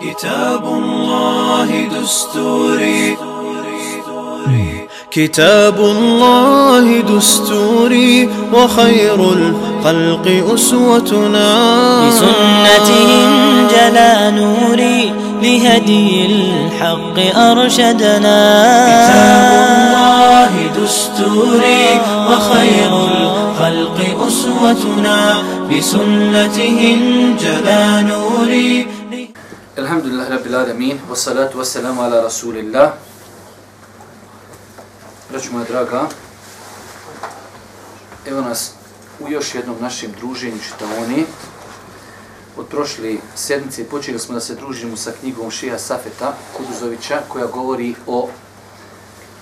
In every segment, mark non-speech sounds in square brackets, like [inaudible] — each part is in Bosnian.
كتاب الله دستوري. كتاب الله دستوري وخير الخلق أسوتنا. بسنته جلا نوري لهدي الحق أرشدنا. كتاب الله دستوري وخير الخلق أسوتنا. بسنته جلا نوري Alhamdulillah rabbil alamin, wassalatu wassalamu ala rasulillah. Braću moja draga, evo nas u još jednom našem druženju čitaoni. Od prošle sedmice počeli smo da se družimo sa knjigom Šeha Safeta Kuduzovića, koja govori o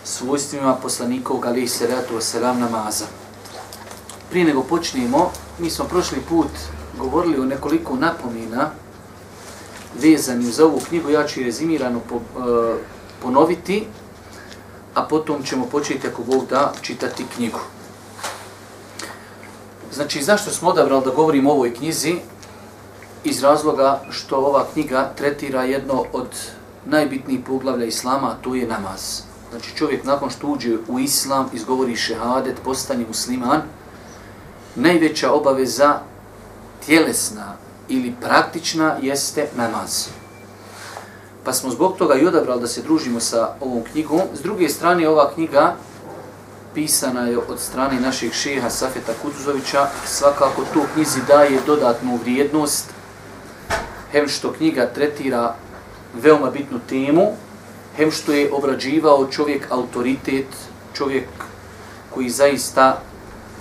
svojstvima poslanikov Galih Seratu wassalam namaza. Prije nego počnemo, mi smo prošli put govorili o nekoliko napomina vezani za ovu knjigu, ja ću rezimirano po, e, ponoviti, a potom ćemo početi ako Bog da čitati knjigu. Znači, zašto smo odabrali da govorimo o ovoj knjizi? Iz razloga što ova knjiga tretira jedno od najbitnijih poglavlja Islama, a to je namaz. Znači, čovjek nakon što uđe u Islam, izgovori šehadet, postane musliman, najveća obaveza tjelesna ili praktična jeste namaz. Pa smo zbog toga i odabrali da se družimo sa ovom knjigom. S druge strane, ova knjiga pisana je od strane našeg šeha Safeta Kutuzovića. Svakako to knjizi daje dodatnu vrijednost. Hem što knjiga tretira veoma bitnu temu, hem što je obrađivao čovjek autoritet, čovjek koji zaista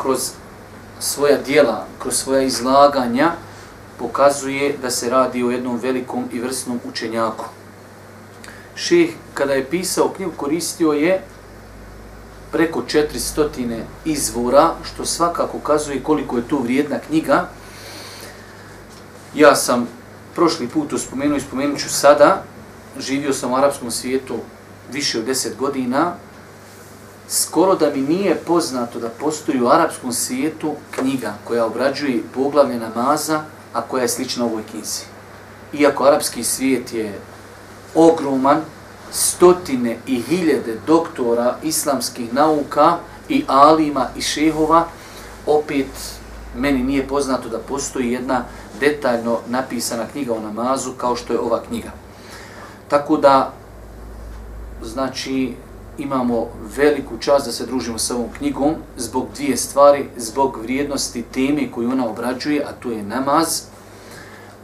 kroz svoja dijela, kroz svoja izlaganja pokazuje da se radi o jednom velikom i vrsnom učenjaku. Ših, kada je pisao knjigu, koristio je preko 400 izvora, što svakako ukazuje koliko je to vrijedna knjiga. Ja sam prošli put uspomenuo i spomenut ću sada, živio sam u arapskom svijetu više od 10 godina, skoro da mi nije poznato da postoji u arapskom svijetu knjiga koja obrađuje poglavlje namaza, a koja je slična ovoj knjizi. Iako arapski svijet je ogroman, stotine i hiljade doktora islamskih nauka i alima i šehova, opet meni nije poznato da postoji jedna detaljno napisana knjiga o namazu kao što je ova knjiga. Tako da, znači, imamo veliku čast da se družimo sa ovom knjigom zbog dvije stvari, zbog vrijednosti teme koju ona obrađuje, a to je namaz,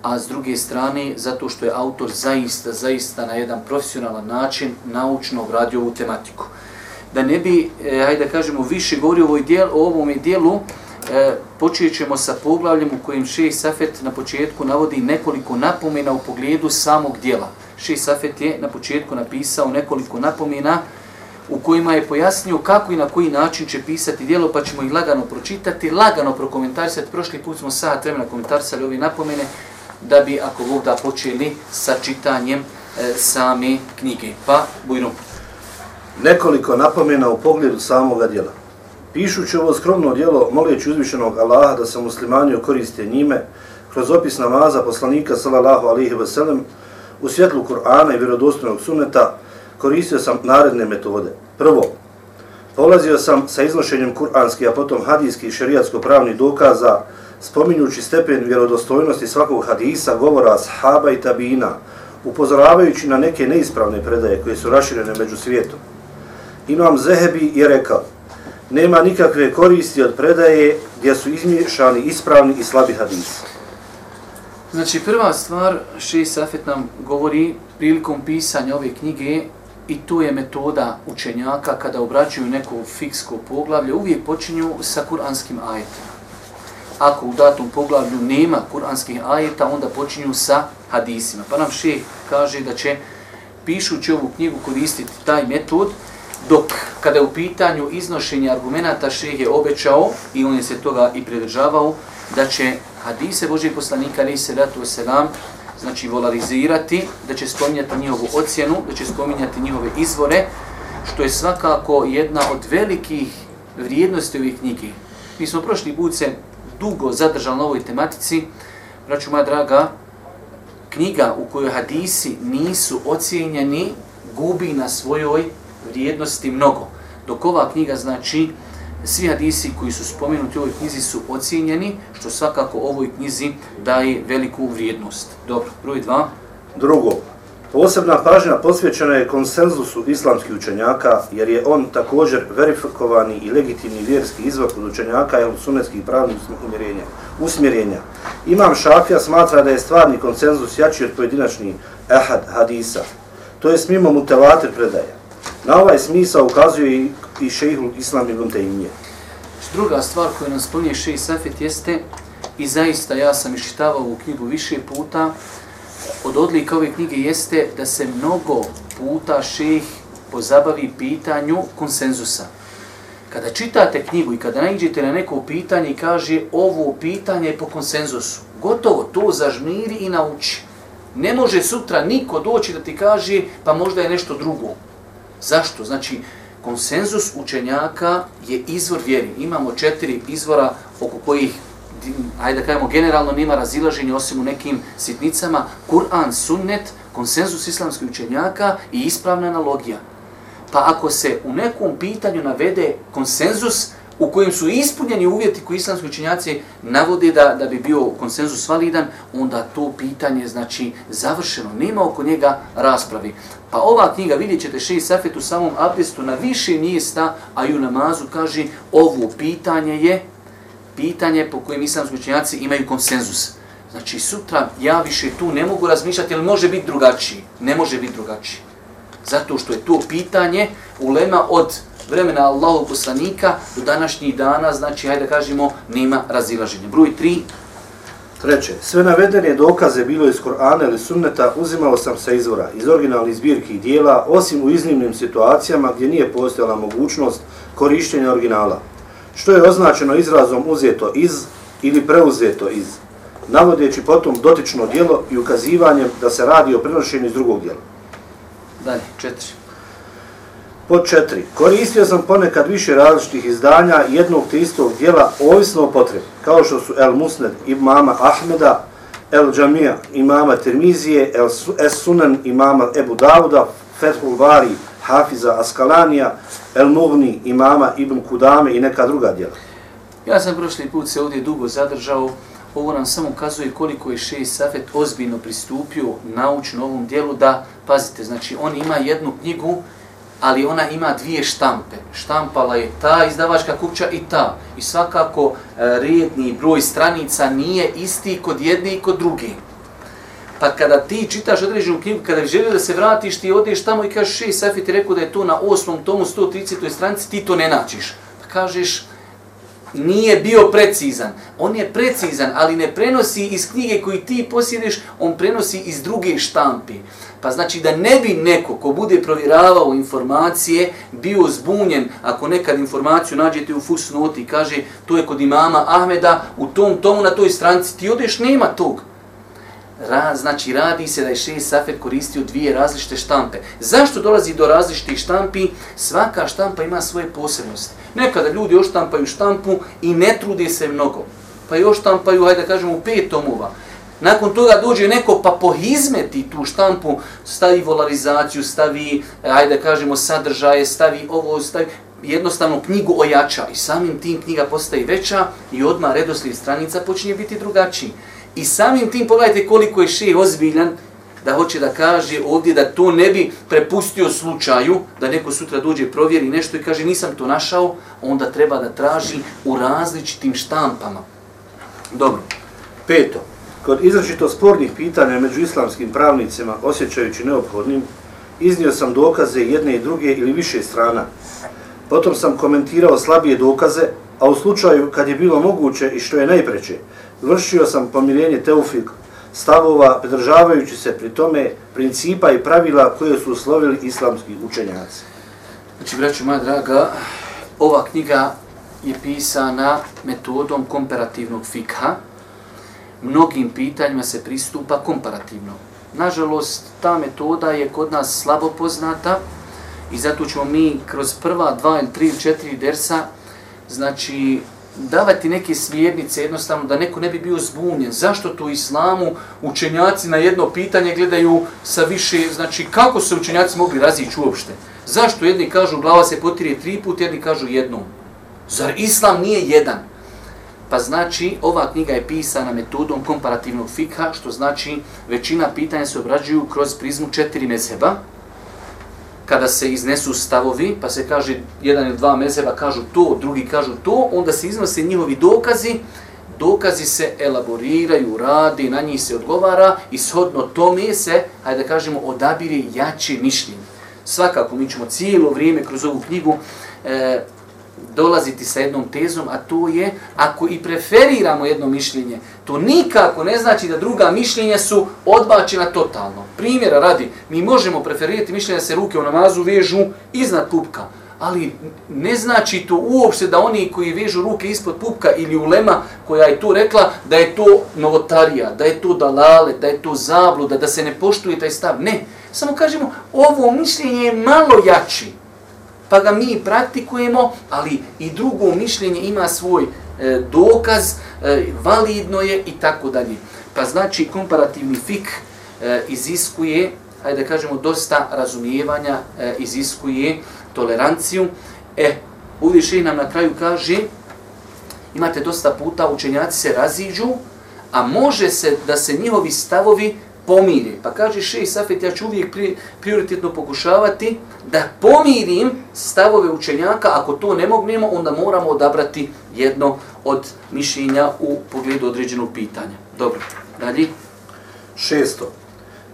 a s druge strane zato što je autor zaista, zaista na jedan profesionalan način naučno obradio ovu tematiku. Da ne bi, eh, hajde da kažemo, više govori ovoj dijel, o ovom dijelu, e, počet ćemo sa poglavljem u kojem Šej Safet na početku navodi nekoliko napomena u pogledu samog dijela. Šej Safet je na početku napisao nekoliko napomena u kojima je pojasnio kako i na koji način će pisati dijelo, pa ćemo ih lagano pročitati, lagano prokomentarisati. Prošli put smo sad vremena komentarisali ove napomene, da bi, ako Bog da, počeli sa čitanjem e, same knjige. Pa, bujno. Nekoliko napomena u pogledu samoga dijela. Pišući ovo skromno dijelo, molijeći uzvišenog Allaha da se muslimani koriste njime, kroz opis namaza poslanika sallallahu alihi wasallam, u svjetlu Kur'ana i vjerodostojnog suneta, koristio sam naredne metode. Prvo, polazio sam sa iznošenjem kur'anskih, a potom hadijskih i šerijatsko-pravnih dokaza, spominjući stepen vjerodostojnosti svakog hadisa, govora sahaba i tabina, upozoravajući na neke neispravne predaje koje su raširene među svijetom. Imam Zehebi je rekao, nema nikakve koristi od predaje gdje su izmješani ispravni i slabi hadisi. Znači, prva stvar, Šej Safet nam govori prilikom pisanja ove knjige i tu je metoda učenjaka kada obrađuju neko fiksko poglavlje, uvijek počinju sa kuranskim ajetima ako u datom poglavlju nema kuranskih ajeta, onda počinju sa hadisima. Pa nam šeh kaže da će pišući ovu knjigu koristiti taj metod, dok kada je u pitanju iznošenje argumenta šeh je obećao i on je se toga i pridržavao, da će hadise Božih poslanika, ali se ratu selam, znači volarizirati, da će spominjati njihovu ocjenu, da će spominjati njihove izvore, što je svakako jedna od velikih vrijednosti ovih knjige. Mi smo prošli put se dugo zadržali na ovoj tematici, braću moja draga, knjiga u kojoj hadisi nisu ocijenjeni, gubi na svojoj vrijednosti mnogo. Dok ova knjiga znači svi hadisi koji su spomenuti u ovoj knjizi su ocijenjeni, što svakako ovoj knjizi daje veliku vrijednost. Dobro, broj dva. Drugo, posebna pažnja posvećena je konsenzusu islamskih učenjaka, jer je on također verifikovani i legitimni vjerski izvor od učenjaka i sunetskih pravnih umjerenja, usmjerenja. Imam Šafija smatra da je stvarni konsenzus jači od pojedinačnih ehad hadisa, to je mimo mutavatir predaja. Na ovaj smisa ukazuje i, i šejhul Islam ibn Taymije. Druga stvar koju nam spominje šejh Safet jeste, i zaista ja sam iščitavao u knjigu više puta, od odlika ove knjige jeste da se mnogo puta šejh pozabavi pitanju konsenzusa. Kada čitate knjigu i kada naiđete na neko pitanje i kaže ovo pitanje je po konsenzusu, gotovo to zažmiri i nauči. Ne može sutra niko doći da ti kaže pa možda je nešto drugo. Zašto? Znači, konsenzus učenjaka je izvor vjeri. Imamo četiri izvora oko kojih, ajde da kajemo, generalno nima razilaženja osim u nekim sitnicama. Kur'an, sunnet, konsenzus islamskih učenjaka i ispravna analogija. Pa ako se u nekom pitanju navede konsenzus, u kojem su ispunjeni uvjeti koji islamski učenjaci navode da, da bi bio konsenzus validan, onda to pitanje znači završeno, nema oko njega raspravi. Pa ova knjiga, vidjet ćete še Safet u samom abdestu na više mjesta, a i u namazu kaže ovo pitanje je pitanje po kojem islamski učenjaci imaju konsenzus. Znači sutra ja više tu ne mogu razmišljati, ali može biti drugačiji. Ne može biti drugačiji. Zato što je to pitanje ulema od vremena Allahog poslanika do današnjih dana, znači, hajde da kažemo, nema razilaženja. Broj 3. Treće, sve navedene dokaze bilo iz Korana ili sunneta uzimao sam sa izvora, iz originalnih zbirki i dijela, osim u iznimnim situacijama gdje nije postojala mogućnost korištenja originala, što je označeno izrazom uzeto iz ili preuzeto iz, navodeći potom dotično dijelo i ukazivanjem da se radi o prenošenju iz drugog dijela. Dalje, četiri. Pod četiri. Koristio sam ponekad više različitih izdanja jednog te istog dijela ovisno o potrebi, kao što su El Musned imama Ahmeda, El Džamija imama Tirmizije, El Es Sunan imama Ebu Dauda, Fethul Bari, Hafiza Askalanija, El Mughni imama Ibn Kudame i neka druga dijela. Ja sam prošli put se ovdje dugo zadržao, ovo nam samo ukazuje koliko je Šej Safet ozbiljno pristupio naučno ovom dijelu da, pazite, znači on ima jednu knjigu ali ona ima dvije štampe. Štampala je ta izdavačka kuća i ta. I svakako e, redni broj stranica nije isti kod jedne i kod druge. Pa kada ti čitaš određenu knjigu, kada želi da se vratiš, ti odeš tamo i kažeš, še, Safi ti rekao da je to na osmom tomu 130. stranici, ti to ne naćiš. Pa kažeš, nije bio precizan. On je precizan, ali ne prenosi iz knjige koju ti posjedeš, on prenosi iz druge štampi. Pa znači da ne bi neko ko bude provjeravao informacije bio zbunjen ako nekad informaciju nađete u fusnoti i kaže to je kod imama Ahmeda u tom tomu na toj stranci, ti odeš, nema tog. Ra, znači radi se da je šest Safet koristio dvije različite štampe. Zašto dolazi do različitih štampi? Svaka štampa ima svoje posebnosti. Nekada ljudi oštampaju štampu i ne trude se mnogo. Pa još oštampaju, hajde da kažemo, u pet tomova. Nakon toga dođe neko pa pohizmeti tu štampu, stavi volarizaciju, stavi, ajde da kažemo, sadržaje, stavi ovo, stavi jednostavno knjigu ojača i samim tim knjiga postaje veća i odmah redoslijed stranica počinje biti drugačiji. I samim tim pogledajte koliko je šeh ozbiljan da hoće da kaže ovdje da to ne bi prepustio slučaju, da neko sutra dođe provjeri nešto i kaže nisam to našao, onda treba da traži u različitim štampama. Dobro. Peto. Kod izračito spornih pitanja među islamskim pravnicima, osjećajući neophodnim, iznio sam dokaze jedne i druge ili više strana. Potom sam komentirao slabije dokaze, a u slučaju kad je bilo moguće i što je najpreće, vršio sam pomirenje teufik stavova, pridržavajući se pri tome principa i pravila koje su uslovili islamski učenjaci. Znači, braću moja draga, ova knjiga je pisana metodom komparativnog fikha, mnogim pitanjima se pristupa komparativno. Nažalost, ta metoda je kod nas slabo poznata i zato ćemo mi kroz prva dva ili tri ili četiri dersa znači davati neke smjernice jednostavno da neko ne bi bio zbunjen. Zašto to islamu učenjaci na jedno pitanje gledaju sa više, znači kako se učenjaci mogli razići uopšte? Zašto jedni kažu glava se potire tri put, jedni kažu jednom? Zar islam nije jedan? Pa znači, ova knjiga je pisana metodom komparativnog fikha, što znači većina pitanja se obrađuju kroz prizmu četiri mezheba, kada se iznesu stavovi, pa se kaže jedan ili dva mezheba kažu to, drugi kažu to, onda se iznose njihovi dokazi, dokazi se elaboriraju, radi, na njih se odgovara i shodno tome se, hajde da kažemo, odabire jače mišljenje. Svakako, mi ćemo cijelo vrijeme kroz ovu knjigu e, dolaziti sa jednom tezom, a to je, ako i preferiramo jedno mišljenje, to nikako ne znači da druga mišljenja su odbačena totalno. Primjera radi, mi možemo preferirati mišljenje da se ruke u namazu vežu iznad pupka, ali ne znači to uopšte da oni koji vežu ruke ispod pupka ili ulema koja je to rekla da je to novotarija, da je to dalale, da je to zabluda, da se ne poštuje taj stav. Ne, samo kažemo ovo mišljenje je malo jači pa ga mi praktikujemo, ali i drugo mišljenje ima svoj e, dokaz, e, validno je i tako dalje. Pa znači komparativni fik e, iziskuje, hajde da kažemo, dosta razumijevanja, e, iziskuje toleranciju. E, uviše nam na kraju kaže, imate dosta puta, učenjaci se raziđu, a može se da se njihovi stavovi pomiri. Pa kaže Šej Safet, ja ću uvijek pri, prioritetno pokušavati da pomirim stavove učenjaka. Ako to ne mognemo, onda moramo odabrati jedno od mišljenja u pogledu određenog pitanja. Dobro, dalje. Šesto.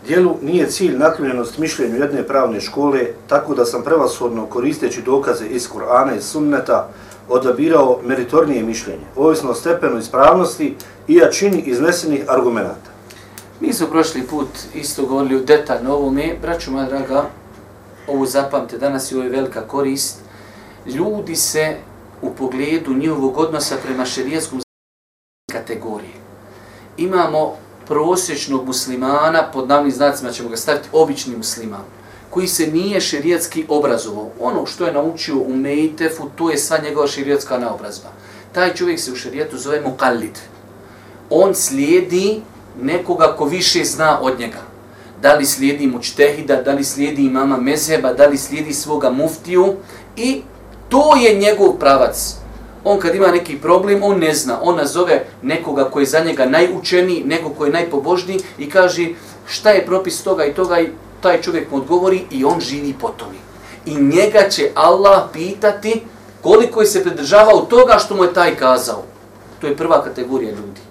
Dijelu nije cilj naklonjenost mišljenju jedne pravne škole, tako da sam prevashodno koristeći dokaze iz Kur'ana i Sunneta odabirao meritornije mišljenje, ovisno o stepenu ispravnosti i jačini iznesenih argumenta. Mi smo prošli put isto govorili u detaljno ovome. Braću moja draga, ovo zapamte, danas i ovo je velika korist. Ljudi se u pogledu njihovog odnosa prema šerijetskom kategorije. Imamo prosječnog muslimana, pod navnim znacima ćemo ga staviti, obični musliman, koji se nije šerijetski obrazovao. Ono što je naučio u Mejtefu, to je sva njegova šerijetska naobrazba. Taj čovjek se u šerijetu zove Mukallid. On slijedi nekoga ko više zna od njega. Da li slijedi mučtehida, da li slijedi imama mezheba, da li slijedi svoga muftiju i to je njegov pravac. On kad ima neki problem, on ne zna. On nazove nekoga koji je za njega najučeniji, nekog koji je najpobožniji i kaže šta je propis toga i toga i taj čovjek mu odgovori i on živi po tome. I njega će Allah pitati koliko je se pridržavao toga što mu je taj kazao. To je prva kategorija ljudi.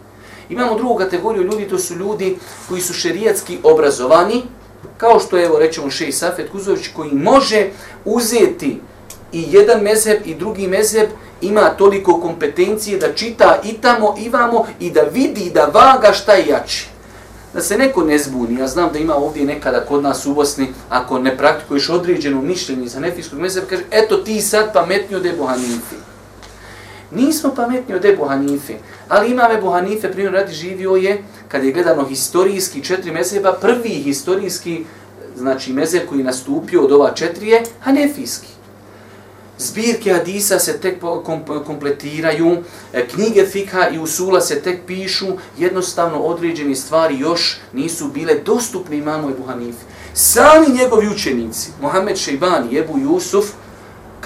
Imamo drugu kategoriju ljudi, to su ljudi koji su šerijatski obrazovani, kao što je, evo, rećemo Šej Safet Kuzović, koji može uzeti i jedan mezheb i drugi mezheb, ima toliko kompetencije da čita i tamo i vamo i da vidi da vaga šta je jači. Da se neko ne zbuni, ja znam da ima ovdje nekada kod nas u Bosni, ako ne praktikuješ određeno mišljenje za nefijskog mezheba, kaže, eto ti sad pametnio debo Hanifi. Nismo pametni od Ebu Hanife, ali imam Ebu Hanife, primjer radi živio je, kad je gledano historijski četiri mezeba, prvi historijski, znači mezeb koji nastupio od ova četiri je Hanefijski. Zbirke Hadisa se tek kompletiraju, e, knjige Fikha i Usula se tek pišu, jednostavno određene stvari još nisu bile dostupne imamu Ebu Hanife. Sami njegovi učenici, Mohamed Šeibani Ebu Jusuf,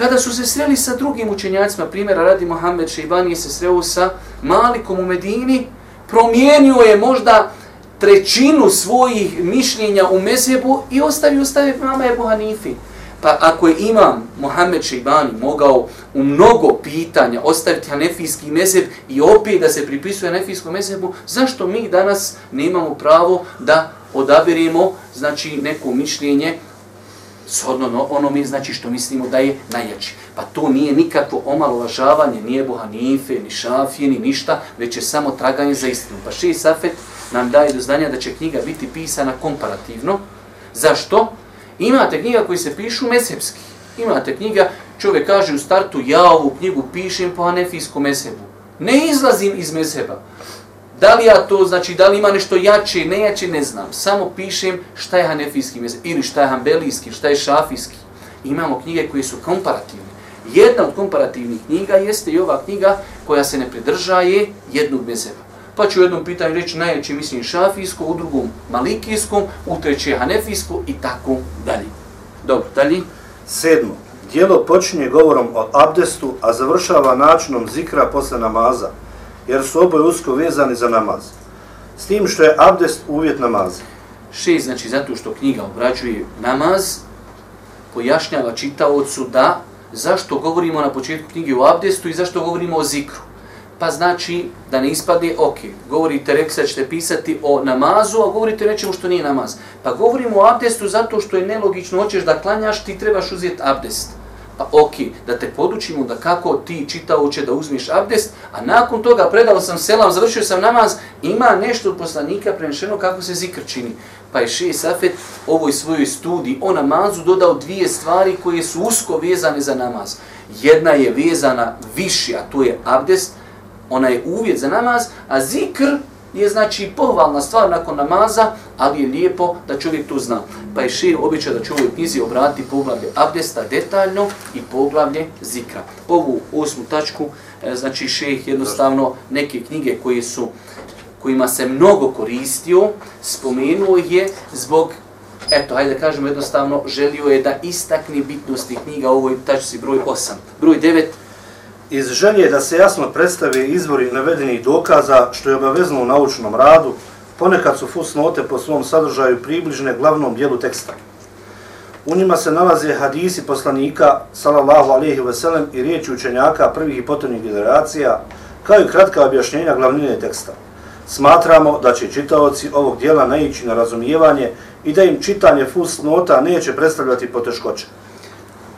Kada su se sreli sa drugim učenjacima, primjera radi Mohamed Šeibani se sreo sa Malikom u Medini, promijenio je možda trećinu svojih mišljenja u mesebu i ostavio stave mama Ebu Hanifi. Pa ako je imam Mohamed Šeibani mogao u mnogo pitanja ostaviti hanefijski mezeb i opet da se pripisuje hanefijskom mezebu, zašto mi danas nemamo pravo da odabiremo znači, neko mišljenje shodno ono mi znači što mislimo da je najjači. Pa to nije nikakvo omalovažavanje, nije Buhanife, ni Šafije, ni ništa, već je samo traganje za istinu. Pa Ši Safet nam daje do znanja da će knjiga biti pisana komparativno. Zašto? Imate knjiga koji se pišu mesepski. Imate knjiga, čovjek kaže u startu, ja ovu knjigu pišem po anefijskom mesebu. Ne izlazim iz meseba. Da li ja to, znači, da li ima nešto jače, ne jače, ne znam. Samo pišem šta je hanefijski mezheb, ili šta je hanbelijski, šta je šafijski. Imamo knjige koje su komparativne. Jedna od komparativnih knjiga jeste i ova knjiga koja se ne pridržaje jednog mezheba. Pa ću u jednom pitanju reći najjače mislim šafijsko, u drugom malikijskom, u treće hanefijsko i tako dalje. Dobro, dalje. Sedmo. Dijelo počinje govorom o abdestu, a završava načinom zikra posle namaza, jer su oboje usko vezani za namaz. S tim što je abdest uvjet namaza. Šest, znači zato što knjiga obrađuje namaz, pojašnjava čitaocu da zašto govorimo na početku knjige o abdestu i zašto govorimo o zikru. Pa znači da ne ispadne, ok, govorite, rekli sad ćete pisati o namazu, a govorite nečemu što nije namaz. Pa govorimo o abdestu zato što je nelogično, hoćeš da klanjaš, ti trebaš uzeti abdest ok, da te podučimo da kako ti čitaoće da uzmiš abdest, a nakon toga predao sam selam, završio sam namaz, ima nešto od poslanika prenešeno kako se zikr čini. Pa je Šeji Safet ovoj svojoj studiji o namazu dodao dvije stvari koje su usko vezane za namaz. Jedna je vezana viši, a to je abdest, ona je uvjet za namaz, a zikr je znači pohvalna stvar nakon namaza, ali je lijepo da čovjek to zna. Pa je šir običaj da će ovoj knjizi obrati poglavlje abdesta detaljno i poglavlje zikra. Ovu osmu tačku, e, znači šeh jednostavno neke knjige koje su kojima se mnogo koristio, spomenuo je zbog, eto, hajde da kažemo jednostavno, želio je da istakne bitnosti knjiga, u ovoj tačci broj 8. Broj 9, Iz želje da se jasno predstave izvori navedenih dokaza, što je obavezno u naučnom radu, ponekad su fusnote po svom sadržaju približne glavnom dijelu teksta. U njima se nalaze hadisi poslanika, salallahu alihi veselem, i riječi učenjaka prvih i potrebnih generacija, kao i kratka objašnjenja glavnine teksta. Smatramo da će čitaoci ovog dijela naići na razumijevanje i da im čitanje fusnota neće predstavljati poteškoće.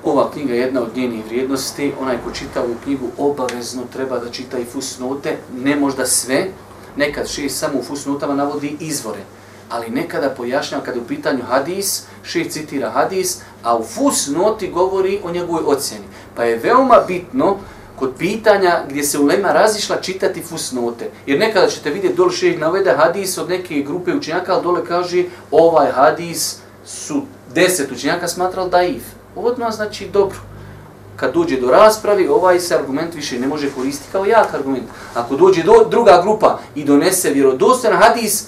Ova knjiga je jedna od njenih vrijednosti. Onaj ko čita ovu knjigu obavezno treba da čita i fusnote. Ne možda sve. Nekad šest samo u fusnotama navodi izvore. Ali nekada pojašnjava kada u pitanju hadis, šest citira hadis, a u fusnoti govori o njegovoj ocjeni. Pa je veoma bitno kod pitanja gdje se ulema razišla čitati fusnote. Jer nekada ćete vidjeti dole šest navede hadis od neke grupe učenjaka, ali dole kaže ovaj hadis su deset učenjaka smatrali da if odmah znači dobro. Kad dođe do raspravi, ovaj se argument više ne može koristiti kao jak argument. Ako dođe do druga grupa i donese vjerodostojan hadis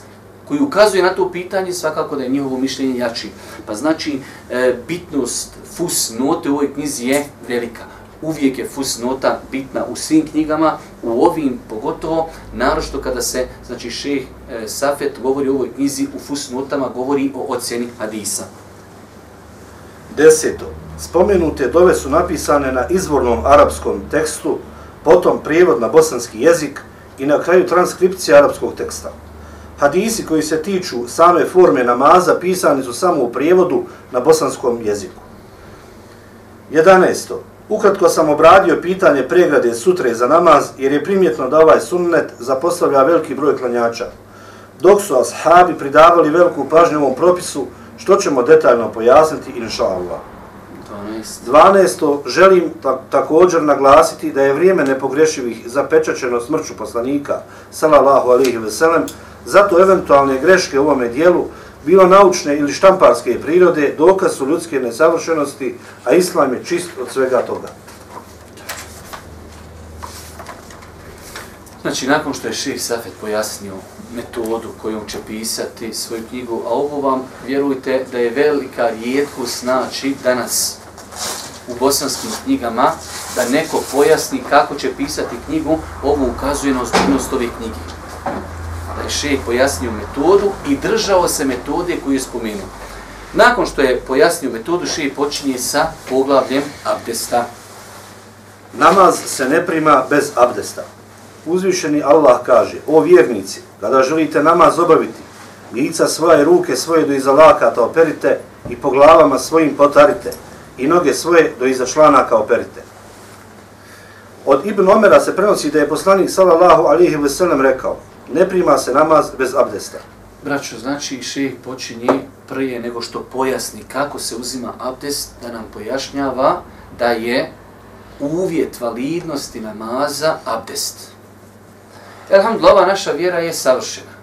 koji ukazuje na to pitanje, svakako da je njihovo mišljenje jači. Pa znači, e, bitnost fus note u ovoj knjizi je velika. Uvijek je fus nota bitna u svim knjigama, u ovim pogotovo, narošto kada se, znači, šeh e, Safet govori o ovoj knjizi, u fus notama govori o ocjeni hadisa. Deseto. Spomenute dove su napisane na izvornom arapskom tekstu, potom prijevod na bosanski jezik i na kraju transkripcija arapskog teksta. Hadisi koji se tiču same forme namaza pisani su samo u prijevodu na bosanskom jeziku. 11. Ukratko sam obradio pitanje pregrade sutre za namaz jer je primjetno da ovaj sunnet zapostavlja veliki broj klanjača. Dok su ashabi pridavali veliku pažnju ovom propisu, što ćemo detaljno pojasniti, inša Allah. 12. Želim ta također naglasiti da je vrijeme nepogrešivih zapečačeno smrću poslanika, salallahu alihi veselem, zato eventualne greške u ovome dijelu, bilo naučne ili štamparske prirode, dokaz su ljudske nesavršenosti, a islam je čist od svega toga. Znači, nakon što je Ših Safet pojasnio metodu kojom će pisati svoju knjigu, a ovo vam, vjerujte, da je velika rijetkost znači danas u bosanskim knjigama da neko pojasni kako će pisati knjigu, ovo ukazuje na ozbiljnost ove knjige. Da je šejh pojasnio metodu i držao se metode koju je spomenuo. Nakon što je pojasnio metodu, šejh počinje sa poglavljem abdesta. Namaz se ne prima bez abdesta. Uzvišeni Allah kaže, o vjernici, kada želite namaz obaviti, lica svoje ruke svoje do iza lakata operite i po glavama svojim potarite i noge svoje do iza članaka operite. Od Ibn Omera se prenosi da je poslanik sallallahu alihi veselem rekao, ne prima se namaz bez abdesta. Braćo, znači šeh počinje prije nego što pojasni kako se uzima abdest, da nam pojašnjava da je uvjet validnosti namaza abdest. Elhamdulillah, ova naša vjera je savršena.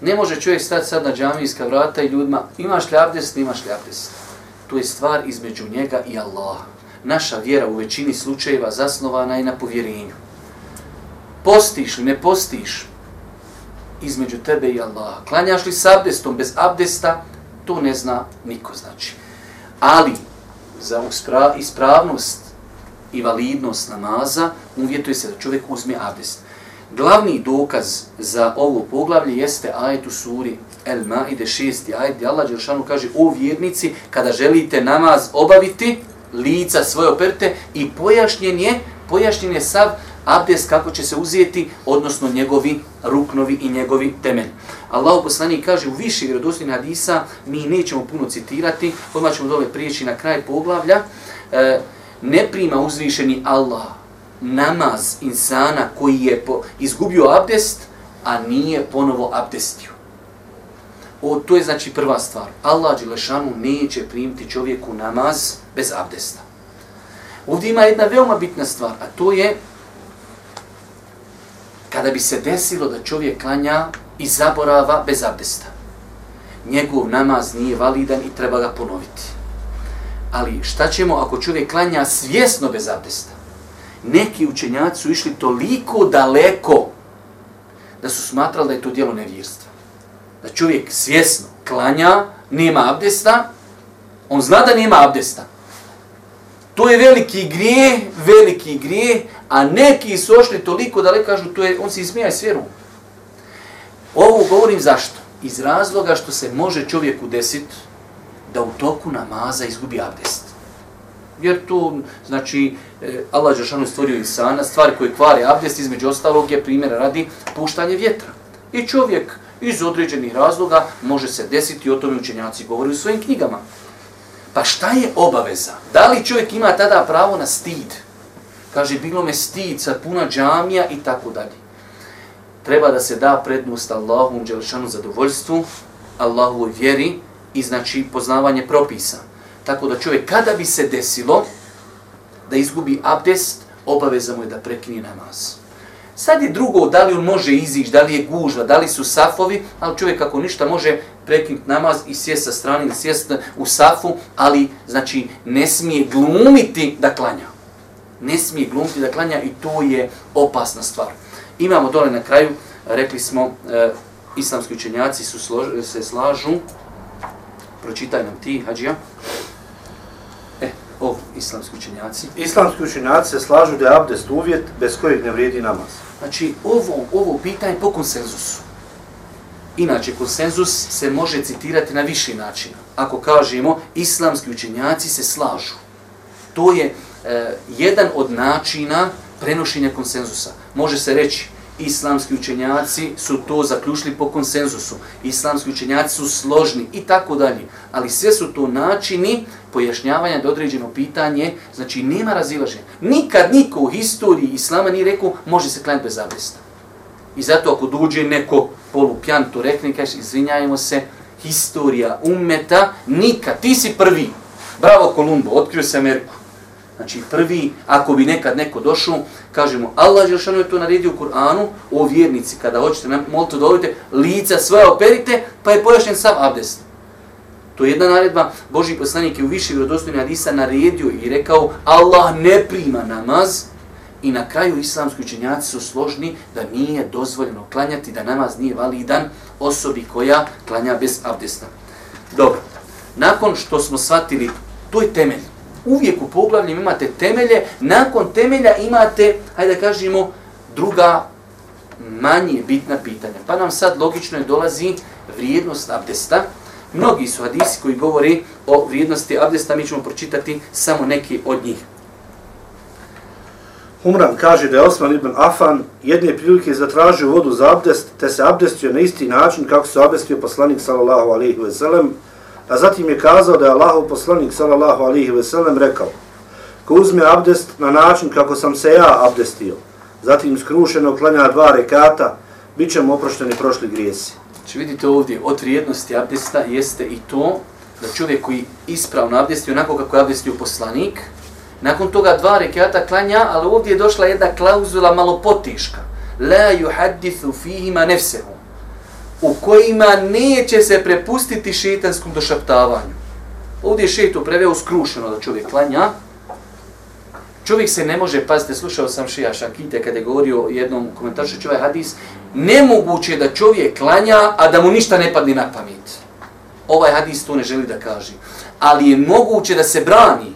Ne može čovjek stati sad na džamijska vrata i ljudima imaš li abdest, imaš li abdest. To je stvar između njega i Allaha. naša vjera u većini slučajeva zasnovana je na povjerenju. Postiš li, ne postiš, između tebe i Allaha. Klanjaš li s abdestom, bez abdesta, to ne zna niko znači. Ali, za ispravnost i validnost namaza, uvjetuje se da čovjek uzme abdest. Glavni dokaz za ovo poglavlje jeste ajet u suri El Maide 6. ajet gdje Allah Đeršanu kaže o vjernici kada želite namaz obaviti lica svoje operte i pojašnjen je, pojašnjen je sav abdest kako će se uzijeti, odnosno njegovi ruknovi i njegovi temelj. Allah poslani kaže u više vjerodostojnih hadisa, mi nećemo puno citirati, odmah ćemo dole prijeći na kraj poglavlja, e, ne prima uzvišeni Allah namaz insana koji je po, izgubio abdest, a nije ponovo abdestio. O, to je znači prva stvar. Allah Đelešanu neće primiti čovjeku namaz bez abdesta. Ovdje ima jedna veoma bitna stvar, a to je kada bi se desilo da čovjek klanja i zaborava bez abdesta. Njegov namaz nije validan i treba ga ponoviti. Ali šta ćemo ako čovjek klanja svjesno bez abdesta? Neki učenjaci su išli toliko daleko da su smatrali da je to dijelo nevjerstva. Da čovjek svjesno klanja, nema abdesta, on zna da nema abdesta. To je veliki grije, veliki grije, a neki su ošli toliko daleko, kažu, to je, on se ismija s vjerom. Ovo govorim zašto? Iz razloga što se može čovjeku desiti da u toku namaza izgubi abdest. Jer tu, znači, e, Allah Đašanu stvorio insana, stvari koje kvare abdest, između ostalog je primjer radi puštanje vjetra. I čovjek iz određenih razloga može se desiti, o tome učenjaci govori u svojim knjigama. Pa šta je obaveza? Da li čovjek ima tada pravo na stid? Kaže, bilo me stid, sad puna džamija i tako dalje. Treba da se da prednost Allahu Đelšanu zadovoljstvu, Allahu vjeri i znači poznavanje propisa. Tako da čovjek kada bi se desilo da izgubi abdest, obaveza mu je da prekine namaz. Sad je drugo, da li on može izići, da li je gužva, da li su safovi, ali čovjek ako ništa može prekinuti namaz i sjest sa strane ili sjest u safu, ali znači ne smije glumiti da klanja. Ne smije glumiti da klanja i to je opasna stvar. Imamo dole na kraju, rekli smo, e, islamski učenjaci su slož, se slažu, pročitaj nam ti, Hadžija. Islamski učenjaci. Islamski učenjaci se slažu da je abdest uvjet bez kojeg ne vrijedi namaz. Znači, ovo, ovo pitanje po konsenzusu. Inače, konsenzus se može citirati na viši način. Ako kažemo, islamski učenjaci se slažu. To je e, jedan od načina prenošenja konsenzusa. Može se reći, islamski učenjaci su to zaključili po konsenzusu. Islamski učenjaci su složni i tako dalje. Ali sve su to načini pojašnjavanja da određeno pitanje, znači nema razilaženja. Nikad niko u historiji islama nije rekao može se klanjati bez abdesta. I zato ako dođe neko polupjan to rekne, kaže izvinjajmo se, historija umeta, nikad, ti si prvi. Bravo Kolumbo, otkrio se Ameriku. Znači prvi, ako bi nekad neko došao, kažemo Allah Želšanu je to naredio u Kur'anu, o vjernici, kada hoćete moliti dovolite, lica svoje operite, pa je pojašnjen sav abdest. To je jedna naredba, Boži poslanik je u više vjerodostojni hadisa naredio i rekao Allah ne prima namaz i na kraju islamski učenjaci su složni da nije dozvoljeno klanjati, da namaz nije validan osobi koja klanja bez abdesta. Dobro, nakon što smo shvatili, to je temelj, uvijek u poglavljem imate temelje, nakon temelja imate, hajde da kažemo, druga manje bitna pitanja. Pa nam sad logično je dolazi vrijednost abdesta. Mnogi su hadisi koji govori o vrijednosti abdesta, mi ćemo pročitati samo neki od njih. Humran kaže da je Osman ibn Afan jedne prilike zatražio vodu za abdest, te se abdestio na isti način kako se abdestio poslanik sallallahu alaihi ve sellem, A zatim je kazao da je Allahov poslanik sallallahu alihi veselem rekao ko uzme abdest na način kako sam se ja abdestio, zatim skrušeno klanja dva rekata, bit ćemo oprošteni prošli grijesi. Znači vidite ovdje, od vrijednosti abdesta jeste i to da čovjek koji ispravno abdesti onako kako je abdestio poslanik, nakon toga dva rekata klanja, ali ovdje je došla jedna klauzula malo potiška. La yuhaddithu fihima nefsehum u kojima neće se prepustiti šetanskom došaptavanju. Ovdje je šetu preveo skrušeno da čovjek klanja, Čovjek se ne može, pazite, slušao sam Šija Šakite kada je govorio jednom komentaršu ovaj hadis, nemoguće da čovjek klanja, a da mu ništa ne padne na pamet. Ovaj hadis to ne želi da kaže. Ali je moguće da se brani.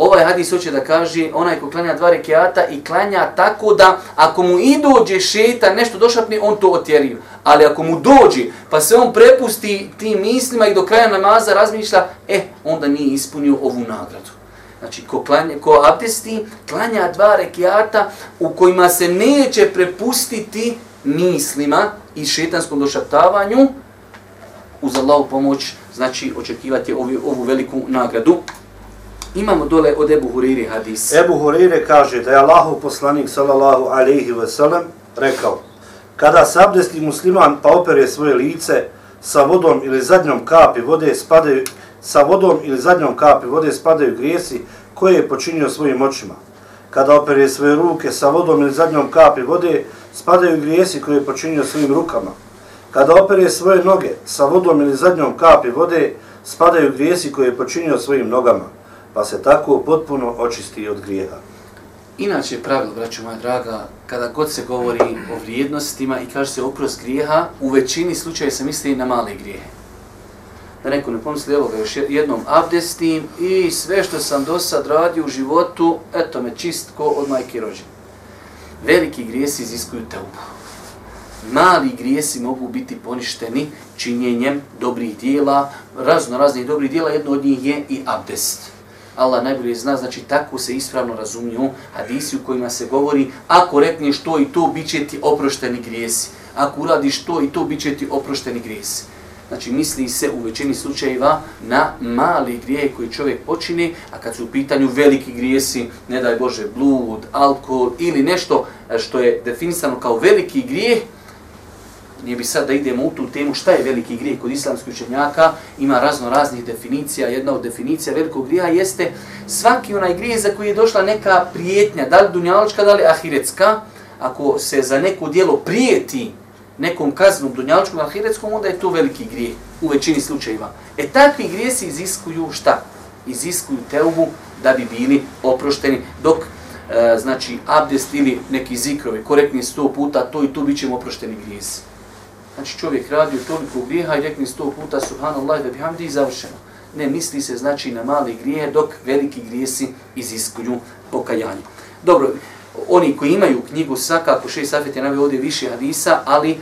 Ovaj hadis hoće da kaže onaj ko klanja dva rekiata i klanja tako da ako mu i dođe šeta nešto došapne, on to otjeriju. Ali ako mu dođe pa se on prepusti tim mislima i do kraja namaza razmišlja, e, onda nije ispunio ovu nagradu. Znači, ko, klanja, ko abdesti, klanja dva rekiata u kojima se neće prepustiti mislima i šetanskom došaptavanju, uz Allahu pomoć, znači, očekivati ovu, ovu veliku nagradu. Imamo dole od Ebu Hurire hadis. Ebu Hurire kaže da je Allahov poslanik sallallahu alaihi ve sellem rekao kada se abdesti musliman pa opere svoje lice sa vodom ili zadnjom kapi vode spadaju sa vodom ili zadnjom kapi vode spadaju grijesi koje je počinio svojim očima. Kada opere svoje ruke sa vodom ili zadnjom kapi vode spadaju grijesi koje je počinio svojim rukama. Kada opere svoje noge sa vodom ili zadnjom kapi vode spadaju grijesi koje je počinio svojim nogama pa se tako potpuno očisti od grijeha. Inače pravilo, braćo moja draga, kada god se govori o vrijednostima i kaže se oprost grijeha, u većini slučaja se misli na male grijehe. Da neko ne pomisli, evo ga još jednom abdestim i sve što sam do sad radio u životu, eto me čist ko od majke rođe. Veliki grijesi iziskuju teubu. Mali grijesi mogu biti poništeni činjenjem dobrih dijela, razno raznih dobrih dijela, jedno od njih je i abdest. Allah najbolje zna, znači tako se ispravno razumiju hadisi u kojima se govori ako rekneš to i to, bit će ti oprošteni grijesi. Ako uradiš to i to, bit će ti oprošteni grijesi. Znači misli se u većini slučajeva na mali grije koji čovjek počini, a kad su u pitanju veliki grijesi, ne daj Bože, blud, alkohol ili nešto što je definisano kao veliki grijeh, nije bi sad da idemo u tu temu šta je veliki grijeh kod islamskih učenjaka, ima razno raznih definicija, jedna od definicija velikog grijeha jeste svaki onaj grijeh za koji je došla neka prijetnja, da li dunjaločka, da li ahiretska, ako se za neko dijelo prijeti nekom kaznom dunjaločkom ahiretskom, onda je to veliki grijeh u većini slučajeva. E takvi grijesi iziskuju šta? Iziskuju teubu da bi bili oprošteni, dok e, znači abdest ili neki zikrovi korektni sto puta, to i to bit ćemo oprošteni grijesi. Znači čovjek radi toliko grijeha i rekni sto puta subhanallah da bihamdi i završeno. Ne misli se znači na mali grije dok veliki grijesi iziskuju pokajanje. Dobro, oni koji imaju knjigu svakako šest safet je navio ovdje više hadisa, ali mm,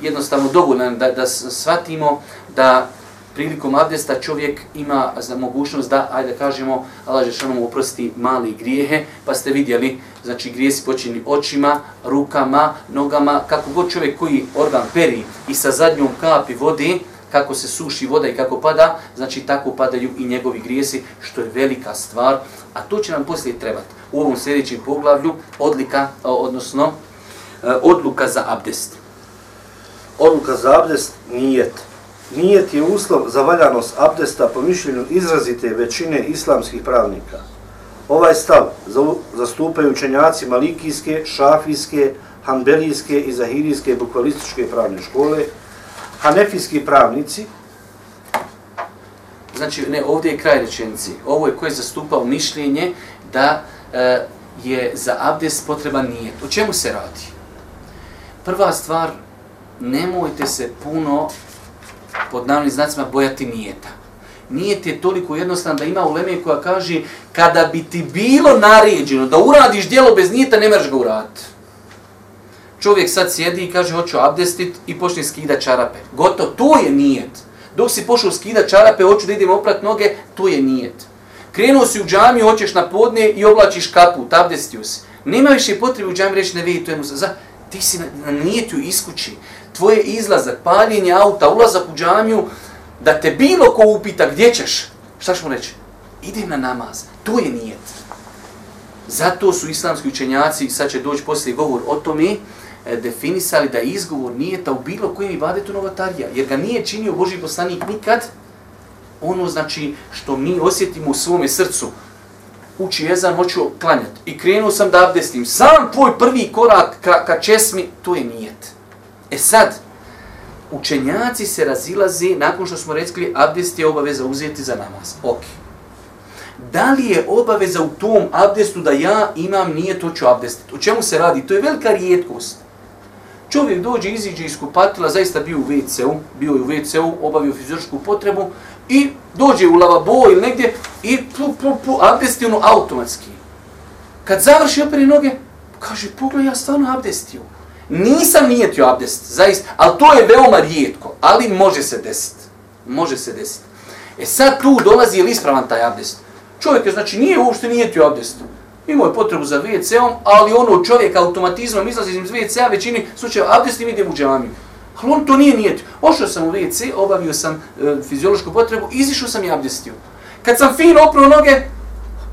jednostavno dovoljno da, da shvatimo da prilikom abdesta čovjek ima za mogućnost da, ajde kažemo, Allah Žešanom oprosti mali grijehe, pa ste vidjeli, znači grijesi počini očima, rukama, nogama, kako god čovjek koji organ peri i sa zadnjom kapi vode, kako se suši voda i kako pada, znači tako padaju i njegovi grijesi, što je velika stvar, a to će nam poslije trebati. U ovom sljedećem poglavlju odlika, odnosno e, odluka za abdest. Odluka za abdest nijet. Nijet je uslov za valjanost abdesta po mišljenju izrazite većine islamskih pravnika. Ovaj stav zastupaju učenjaci malikijske, šafijske, hanbelijske i zahirijske bukvalističke pravne škole, hanefijski pravnici. Znači, ne, ovdje je kraj rečenci. Ovo je koje zastupao mišljenje da e, je za abdest potreban nijet. O čemu se radi? Prva stvar, nemojte se puno pod navnim znacima bojati nijeta. Nijet je toliko jednostavan da ima uleme koja kaže kada bi ti bilo naređeno da uradiš dijelo bez nijeta, ne mreš ga uraditi. Čovjek sad sjedi i kaže hoću abdestit i počne skida čarape. Goto, to je nijet. Dok si pošao skida čarape, hoću da idem oprat noge, to je nijet. Krenuo si u džamiju, hoćeš na podne i oblačiš kapu, abdestio si. Nema više potrebe u džamiju reći ne vidi, to je mu za... Ti si na, na nijetu iskući tvoje izlazak, paljenje auta, ulazak u džamiju, da te bilo ko upita gdje ćeš, šta ćemo reći? Idem na namaz. To je nijet. Zato su islamski učenjaci, sad će doći poslije govor o tome, e, definisali da izgovor nijeta u bilo kojem ibadetu novatarija, jer ga nije činio Boži poslanik nikad, ono znači što mi osjetimo u svome srcu, uči jezan, hoću klanjati. I krenuo sam da abdestim. Sam tvoj prvi korak ka, ka česmi, to je nijet. E sad, učenjaci se razilazi nakon što smo rekli abdest je obaveza uzeti za namaz. Ok. da li je obaveza u tom abdestu da ja imam nije to ću abdestiti. O čemu se radi? To je velika rijetkost. Čovjek dođe, iziđe iz kupatila, zaista bio u WC-u, bio je u WC-u, obavio fizičku potrebu i dođe u lavabo ili negdje i pu, pu, pu, abdesti ono automatski. Kad završi opere noge, kaže, pogledaj, ja stvarno abdestio. Nisam nijetio abdest, zaista, ali to je veoma rijetko, ali može se desiti. Može se desiti. E sad tu dolazi ili ispravan taj abdest. Čovjek je, znači, nije uopšte nijetio abdest. Imao je potrebu za WC-om, ali ono čovjek automatizmom izlazi iz WC-a, većini slučajeva abdest i vidim u džamiju. Ali on to nije nijetio. Ošao sam u WC, obavio sam e, fiziološku potrebu, izišao sam i abdestio. Kad sam fin oprao noge,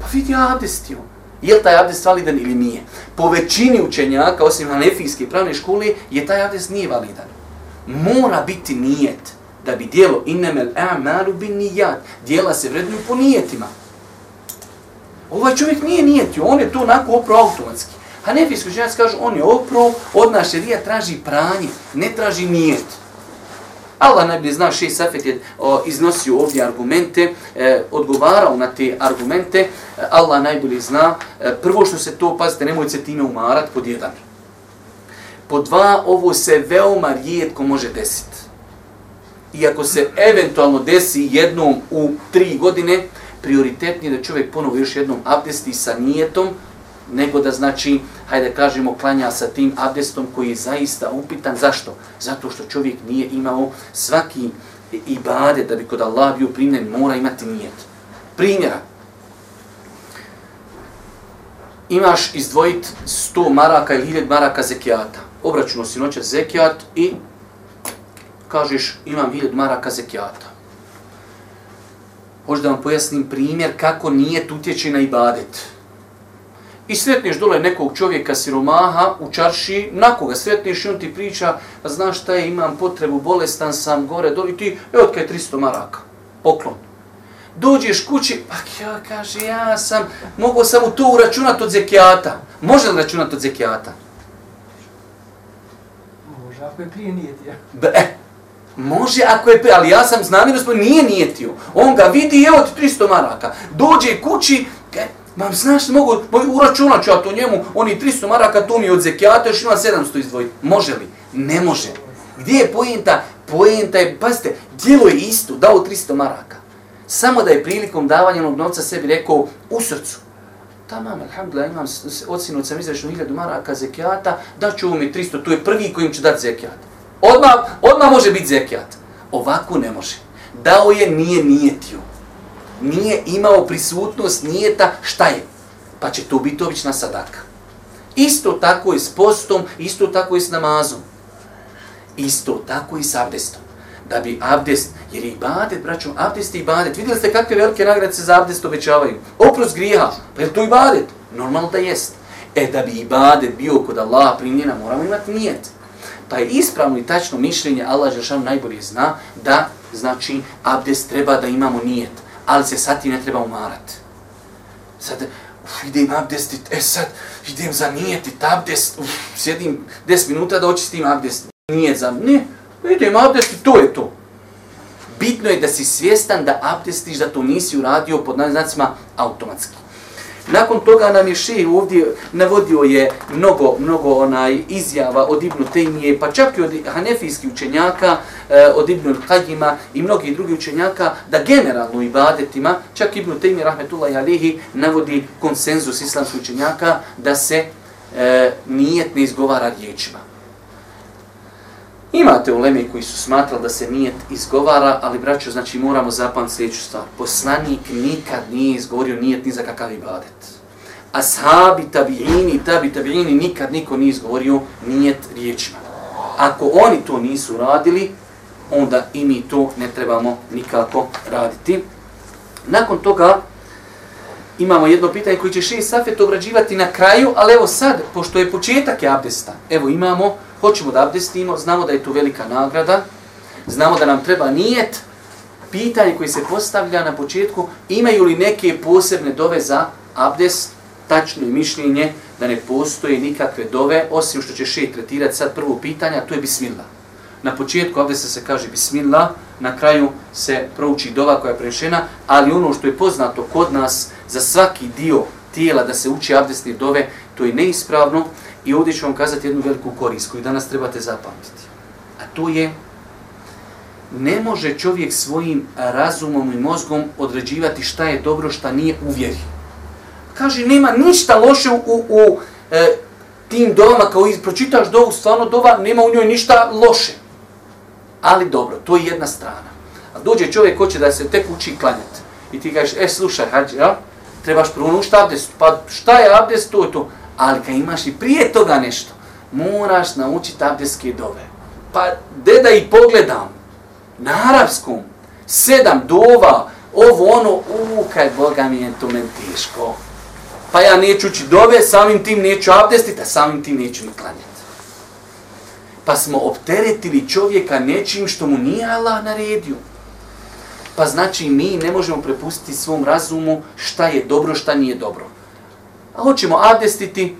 pa vidi ja abdestio. Je li taj abdest validan ili nije? Po većini učenjaka, osim hanefijske pravne škole, je taj abdest nije validan. Mora biti nijet da bi dijelo innemel a'malu bin nijat. Dijela se vrednuju po nijetima. Ovaj čovjek nije nijetio, on je to onako opro automatski. Hanefijski učenjaci kažu, on je opro, od naše rija traži pranje, ne traži nijet. Allah najbolje zna, še Safet je o, iznosio ovdje argumente, e, odgovarao na te argumente, e, Allah najbolje zna, e, prvo što se to, pazite, nemojte se time umarat, pod jedan. Po dva, ovo se veoma rijetko može desiti. Iako se eventualno desi jednom u tri godine, prioritetnije da čovjek ponovo još jednom abdesti sa nijetom, nego da znači, hajde kažemo, klanja sa tim abdestom koji je zaista upitan. Zašto? Zato što čovjek nije imao svaki ibade da bi kod Allah bio primljen, mora imati nijet. Primjera. Imaš izdvojit 100 maraka ili 1000 maraka zekijata. Obračuno si noća zekijat i kažeš imam 1000 maraka zekijata. Hoću da vam pojasnim primjer kako nije utječe na ibadet. I sretniš dole nekog čovjeka siromaha u čarši, na koga sretniš i on ti priča, znaš šta je, imam potrebu, bolestan sam, gore, dole, i ti, evo tkaj 300 maraka, poklon. Dođeš kući, pa ja kaže, ja sam, mogu sam u to uračunati od zekijata. Može li računati od zekijata? Može, ako je prije nijetio. E, može ako je prije, ali ja sam znamjerno smo nije nijetio. On ga vidi, evo ti 300 maraka. Dođe kući, kaj, Ma znaš, mogu, moj uračunat ću ja to njemu, oni 300 maraka, to mi od zekijata, još ima 700 izdvojiti. Može li? Ne može. Gdje je pojenta? Pojenta je, pazite, djelo je isto, dao 300 maraka. Samo da je prilikom davanja onog novca sebi rekao u srcu. Tamam, alhamdulillah, imam ocinu od sam izrašnu 1000 maraka zekijata, da ću mi 300, to je prvi kojim ću dati zekijat. Odmah, odmah može biti zekijat. Ovako ne može. Dao je, nije nijetio nije imao prisutnost nijeta, šta je? Pa će to biti obična sadaka. Isto tako i s postom, isto tako i s namazom. Isto tako i s abdestom. Da bi abdest, jer je ibadet, braćom, abdest je ibadet. Vidjeli ste kakve velike nagrade se za abdest obećavaju? Oprost grijeha, pa je to ibadet? Normalno da jest. E da bi ibadet bio kod Allaha primljena, moramo imati nijet. Pa je ispravno i tačno mišljenje, Allah Žešan najbolje zna, da znači abdest treba da imamo nijet ali se sad ti ne treba umarat. Sad, uf, idem abdestit, e sad, idem zanijetit abdest, uf, sjedim 10 minuta da očistim abdest. Nije za, ne, pa idem abdestit, to je to. Bitno je da si svjestan da abdestiš, da to nisi uradio pod znacima automatski. Nakon toga nam je šeh ovdje navodio je mnogo, mnogo onaj izjava od Ibnu Tejmije, pa čak i od hanefijskih učenjaka, eh, od Ibnu Kajima i mnogih drugih učenjaka, da generalno ibadetima, čak Ibnu Tejmije, rahmetullahi alihi, navodi konsenzus islamskih učenjaka da se e, nijet ne izgovara riječima. Imate ulemi koji su smatrali da se nijet izgovara, ali braćo, znači moramo zapamati sljedeću stvar. Poslanik nikad nije izgovorio nijet ni za kakav ibadet. Ashabi, tabiini, tabi, tabiini, nikad niko nije izgovorio nijet riječima. Ako oni to nisu radili, onda i mi to ne trebamo nikako raditi. Nakon toga imamo jedno pitanje koji će šest safet obrađivati na kraju, ali evo sad, pošto je početak je abdesta, evo imamo hoćemo da abdestimo, znamo da je to velika nagrada, znamo da nam treba nijet, pitanje koje se postavlja na početku, imaju li neke posebne dove za abdest, tačno je mišljenje da ne postoje nikakve dove, osim što će šeit tretirati sad prvo pitanje, a to je bismillah. Na početku abdesta se kaže bismillah, na kraju se prouči dova koja je prešena, ali ono što je poznato kod nas za svaki dio tijela da se uči abdestne dove, to je neispravno i ovdje ću vam kazati jednu veliku korist koju danas trebate zapamtiti. A to je ne može čovjek svojim razumom i mozgom određivati šta je dobro, šta nije u vjeri. Kaže, nema ništa loše u, u, u e, tim dovama, kao iz, pročitaš dovu, stvarno dova, nema u njoj ništa loše. Ali dobro, to je jedna strana. A dođe čovjek hoće da se tek uči klanjati. I ti kažeš, e, slušaj, hađi, ja? trebaš prvo naučiti abdest. Pa šta je abdest, to je to. Ali kad imaš i prije toga nešto, moraš naučiti abdestske dove. Pa, de da i pogledam, na arapskom, sedam dova, ovo ono, u, kaj Boga mi je to meni teško. Pa ja neću ući dove, samim tim neću abdestiti, a samim tim neću ni klanjati. Pa smo opteretili čovjeka nečim što mu nije Allah naredio. Pa znači mi ne možemo prepustiti svom razumu šta je dobro, šta nije dobro. A hoćemo abdestiti,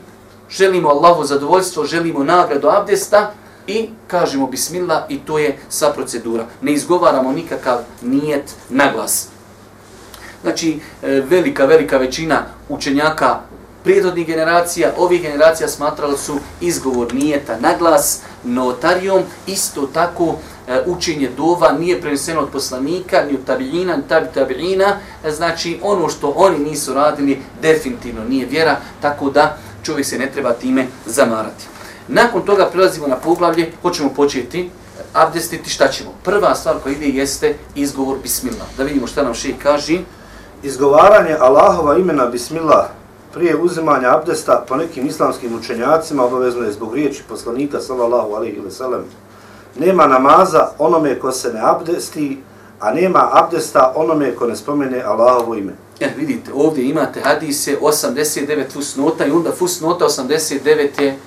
želimo Allahu zadovoljstvo, želimo nagradu abdesta, i kažemo bismillah i to je sva procedura. Ne izgovaramo nikakav nijet na glas. Znači, e, velika, velika većina učenjaka prijedodnih generacija, ovih generacija smatrali su izgovor nijeta na glas, notarijom, isto tako e, učenje dova nije preneseno od poslanika, ni od tabiljina, ni tabi tabiljina, e, znači ono što oni nisu radili definitivno nije vjera, tako da čovjek se ne treba time zamarati. Nakon toga prelazimo na poglavlje, hoćemo početi e, abdestiti, šta ćemo? Prva stvar koja ide jeste izgovor bismillah. Da vidimo šta nam šeji kaže. Izgovaranje Allahova imena bismillah prije uzimanja abdesta po nekim islamskim učenjacima obavezno je zbog riječi poslanika sallallahu alaihi wa sallam. Nema namaza onome ko se ne abdesti, a nema abdesta onome ko ne spomene Allahovo ime. E, vidite, ovdje imate hadise 89 fusnota i onda fusnota 89 je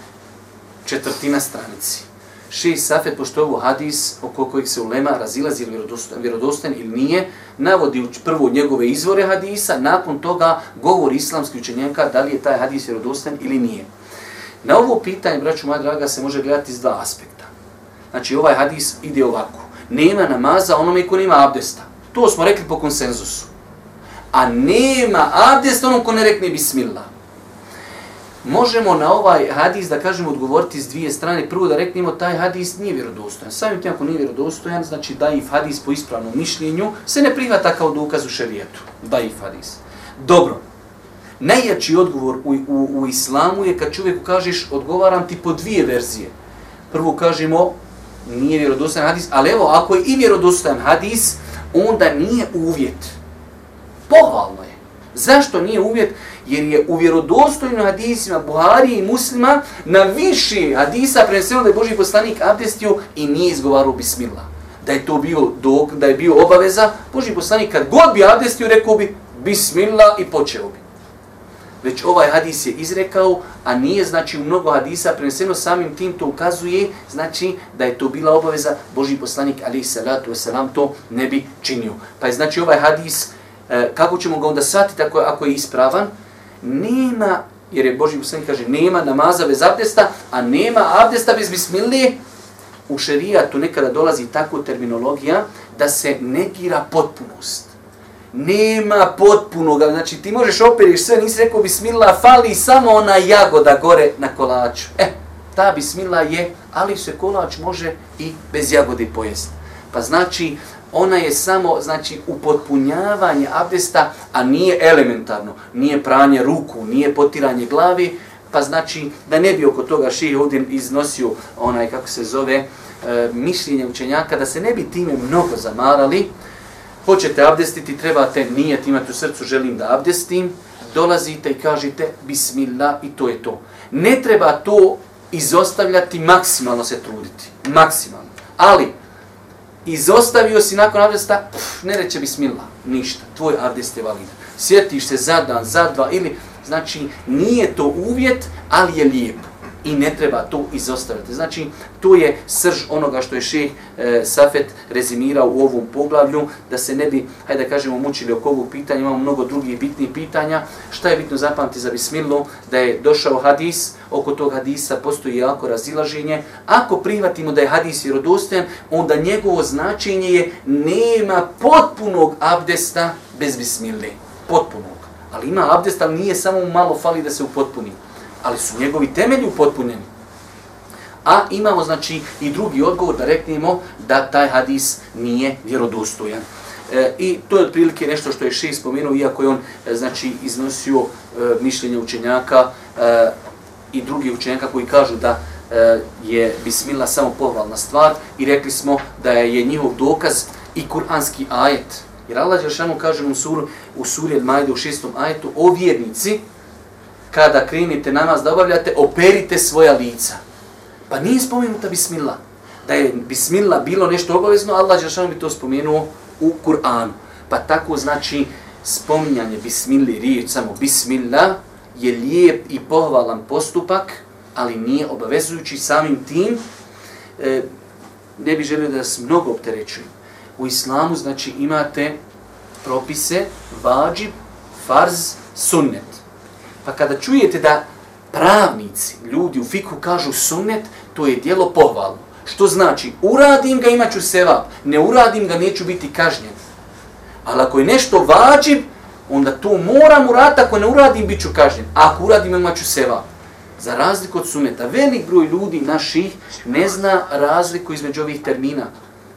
četvrtina stranici. Šeji Safet, pošto je ovo hadis oko kojeg se ulema razilazi ili vjerodostan ili nije, navodi prvo njegove izvore hadisa, nakon toga govori islamski učenjaka da li je taj hadis vjerodostan ili nije. Na ovo pitanje, braću moja draga, se može gledati iz dva aspekta. Znači, ovaj hadis ide ovako. Nema namaza onome ko nema abdesta. To smo rekli po konsenzusu. A nema abdesta onom ko ne rekne bismillah možemo na ovaj hadis da kažemo odgovoriti s dvije strane. Prvo da reknemo taj hadis nije vjerodostojan. Samim tim ako nije vjerodostojan, znači da i hadis po ispravnom mišljenju se ne prihvata kao dokaz u šerijetu. Da i hadis. Dobro. Najjači odgovor u, u, u islamu je kad čovjeku kažeš odgovaram ti po dvije verzije. Prvo kažemo nije vjerodostojan hadis, ali evo ako je i vjerodostojan hadis, onda nije uvjet. Pohvalno je. Zašto nije uvjet? Jer je u vjerodostojnim hadisima Buhari i muslima na više hadisa preneseno da je Boži poslanik abdestio i nije izgovarao bismillah. Da je to bio dok, da je bio obaveza, Boži poslanik kad god bi abdestio rekao bi bismillah i počeo bi. Već ovaj hadis je izrekao, a nije znači u mnogo hadisa preneseno samim tim to ukazuje, znači da je to bila obaveza Boži poslanik ali salatu wasalam to ne bi činio. Pa je znači ovaj hadis, eh, kako ćemo ga onda shvatiti ako, ako je ispravan, nema, jer je Boži poslanik kaže, nema namaza bez abdesta, a nema abdesta bez bismilije, u šerijatu nekada dolazi tako terminologija da se negira potpunost. Nema potpunog, znači ti možeš operiš sve, nisi rekao bismillah, fali samo ona jagoda gore na kolaču. E, ta bismillah je, ali se kolač može i bez jagode pojesti. Pa znači, ona je samo znači upotpunjavanje abdesta, a nije elementarno, nije pranje ruku, nije potiranje glavi, pa znači da ne bi oko toga ših ovdje iznosio onaj, kako se zove, e, mišljenje učenjaka, da se ne bi time mnogo zamarali, hoćete abdestiti, trebate nijet imati u srcu, želim da abdestim, dolazite i kažete bismillah i to je to. Ne treba to izostavljati, maksimalno se truditi, maksimalno. Ali, izostavio si nakon abdesta, pff, ne reće bismillah, ništa, tvoj abdest je validan. Sjetiš se za dan, za dva ili, znači nije to uvjet, ali je lijepo i ne treba to izostaviti. Znači, to je srž onoga što je šeh e, Safet rezimirao u ovom poglavlju, da se ne bi, hajde da kažemo, mučili oko ovog pitanja, imamo mnogo drugih bitnih pitanja. Šta je bitno zapamati za Bismillu? Da je došao hadis, oko tog hadisa postoji jako razilaženje. Ako prihvatimo da je hadis vjerodostojan, onda njegovo značenje je nema potpunog abdesta bez bismile. Potpunog. Ali ima abdest, ali nije samo malo fali da se upotpuni ali su njegovi temelji upotpunjeni. A imamo znači i drugi odgovor da reknemo da taj hadis nije vjerodostojan. E, I to je otprilike nešto što je še spomenuo, iako je on e, znači iznosio e, mišljenje učenjaka e, i drugi učenjaka koji kažu da e, je bismila samo pohvalna stvar i rekli smo da je njihov dokaz i kuranski ajet. Jer Allah Đeršanu kaže u, suru, u suri El Majde u šestom ajetu o vjernici, kada krenite namaz da obavljate, operite svoja lica. Pa nije spomenuta bismillah. Da je bismillah bilo nešto obavezno, Allah Đeršanu bi to spomenuo u Kur'anu. Pa tako znači spominjanje bismilli, riječ samo bismillah, je lijep i pohvalan postupak, ali nije obavezujući samim tim. E, ne bi želio da se mnogo opterećujem. U islamu znači imate propise, vađib, farz, sunnet. Pa kada čujete da pravnici, ljudi u fiku kažu sunnet, to je dijelo pohvalno. Što znači, uradim ga, imaću sevap. Ne uradim ga, neću biti kažnjen. Ali ako je nešto vađib, onda to moram uraditi, ako ne uradim, bit ću kažnjen. A ako uradim, imaću sevap. Za razliku od suneta, velik broj ljudi naših ne zna razliku između ovih termina.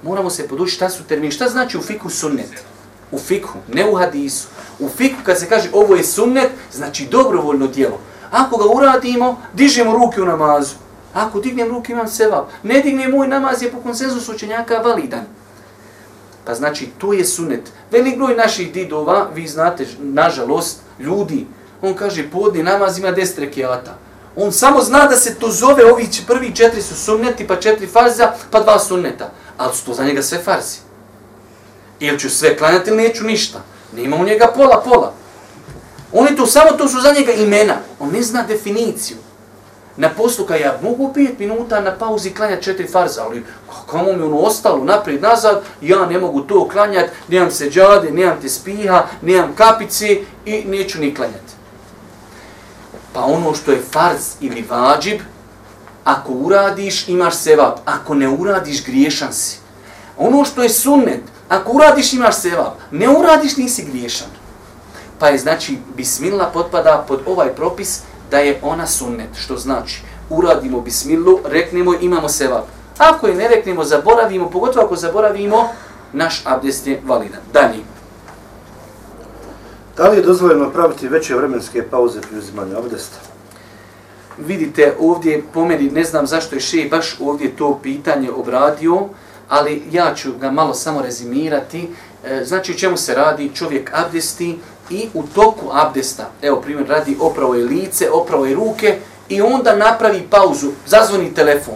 Moramo se podući šta su termini. Šta znači u fiku sunnet? U fikhu, ne u hadisu. U fikhu kad se kaže ovo je sunnet, znači dobrovoljno djelo. Ako ga uradimo, dižemo ruke u namazu. Ako dignem ruke imam sevap. Ne dignem moj namaz je po konsenzusu učenjaka validan. Pa znači to je sunnet. Velik broj naših didova, vi znate, nažalost, ljudi, on kaže podni namaz ima deset rekiata. On samo zna da se to zove, ovi prvi četiri su sunneti, pa četiri farza, pa dva sunneta. Ali su to za njega sve farzi. Ili ću sve klanjati ili neću ništa. Nema u njega pola, pola. Oni to samo, to su za njega imena. On ne zna definiciju. Na poslu kad ja mogu 5 minuta na pauzi klanjati četiri farza, ali kako mi ono ostalo naprijed nazad, ja ne mogu to klanjati, nemam se džade, nemam te spiha, nemam kapice i neću ni klanjati. Pa ono što je farz ili vađib, ako uradiš imaš sevap, ako ne uradiš griješan si. Ono što je sunnet, Ako uradiš imaš sevap, ne uradiš nisi griješan. Pa je znači bismillah potpada pod ovaj propis da je ona sunnet, što znači uradimo bismillu, reknemo imamo sevap. Ako je ne reknemo, zaboravimo, pogotovo ako zaboravimo, naš abdest je validan. Dalje. Da li je dozvoljeno praviti veće vremenske pauze pri uzimanju abdesta? Vidite, ovdje po meni, ne znam zašto je še baš ovdje to pitanje obradio, ali ja ću ga malo samo rezimirati. E, znači, u čemu se radi? Čovjek abdesti i u toku abdesta, evo primjer, radi opravo je lice, opravo je ruke i onda napravi pauzu, zazvoni telefon.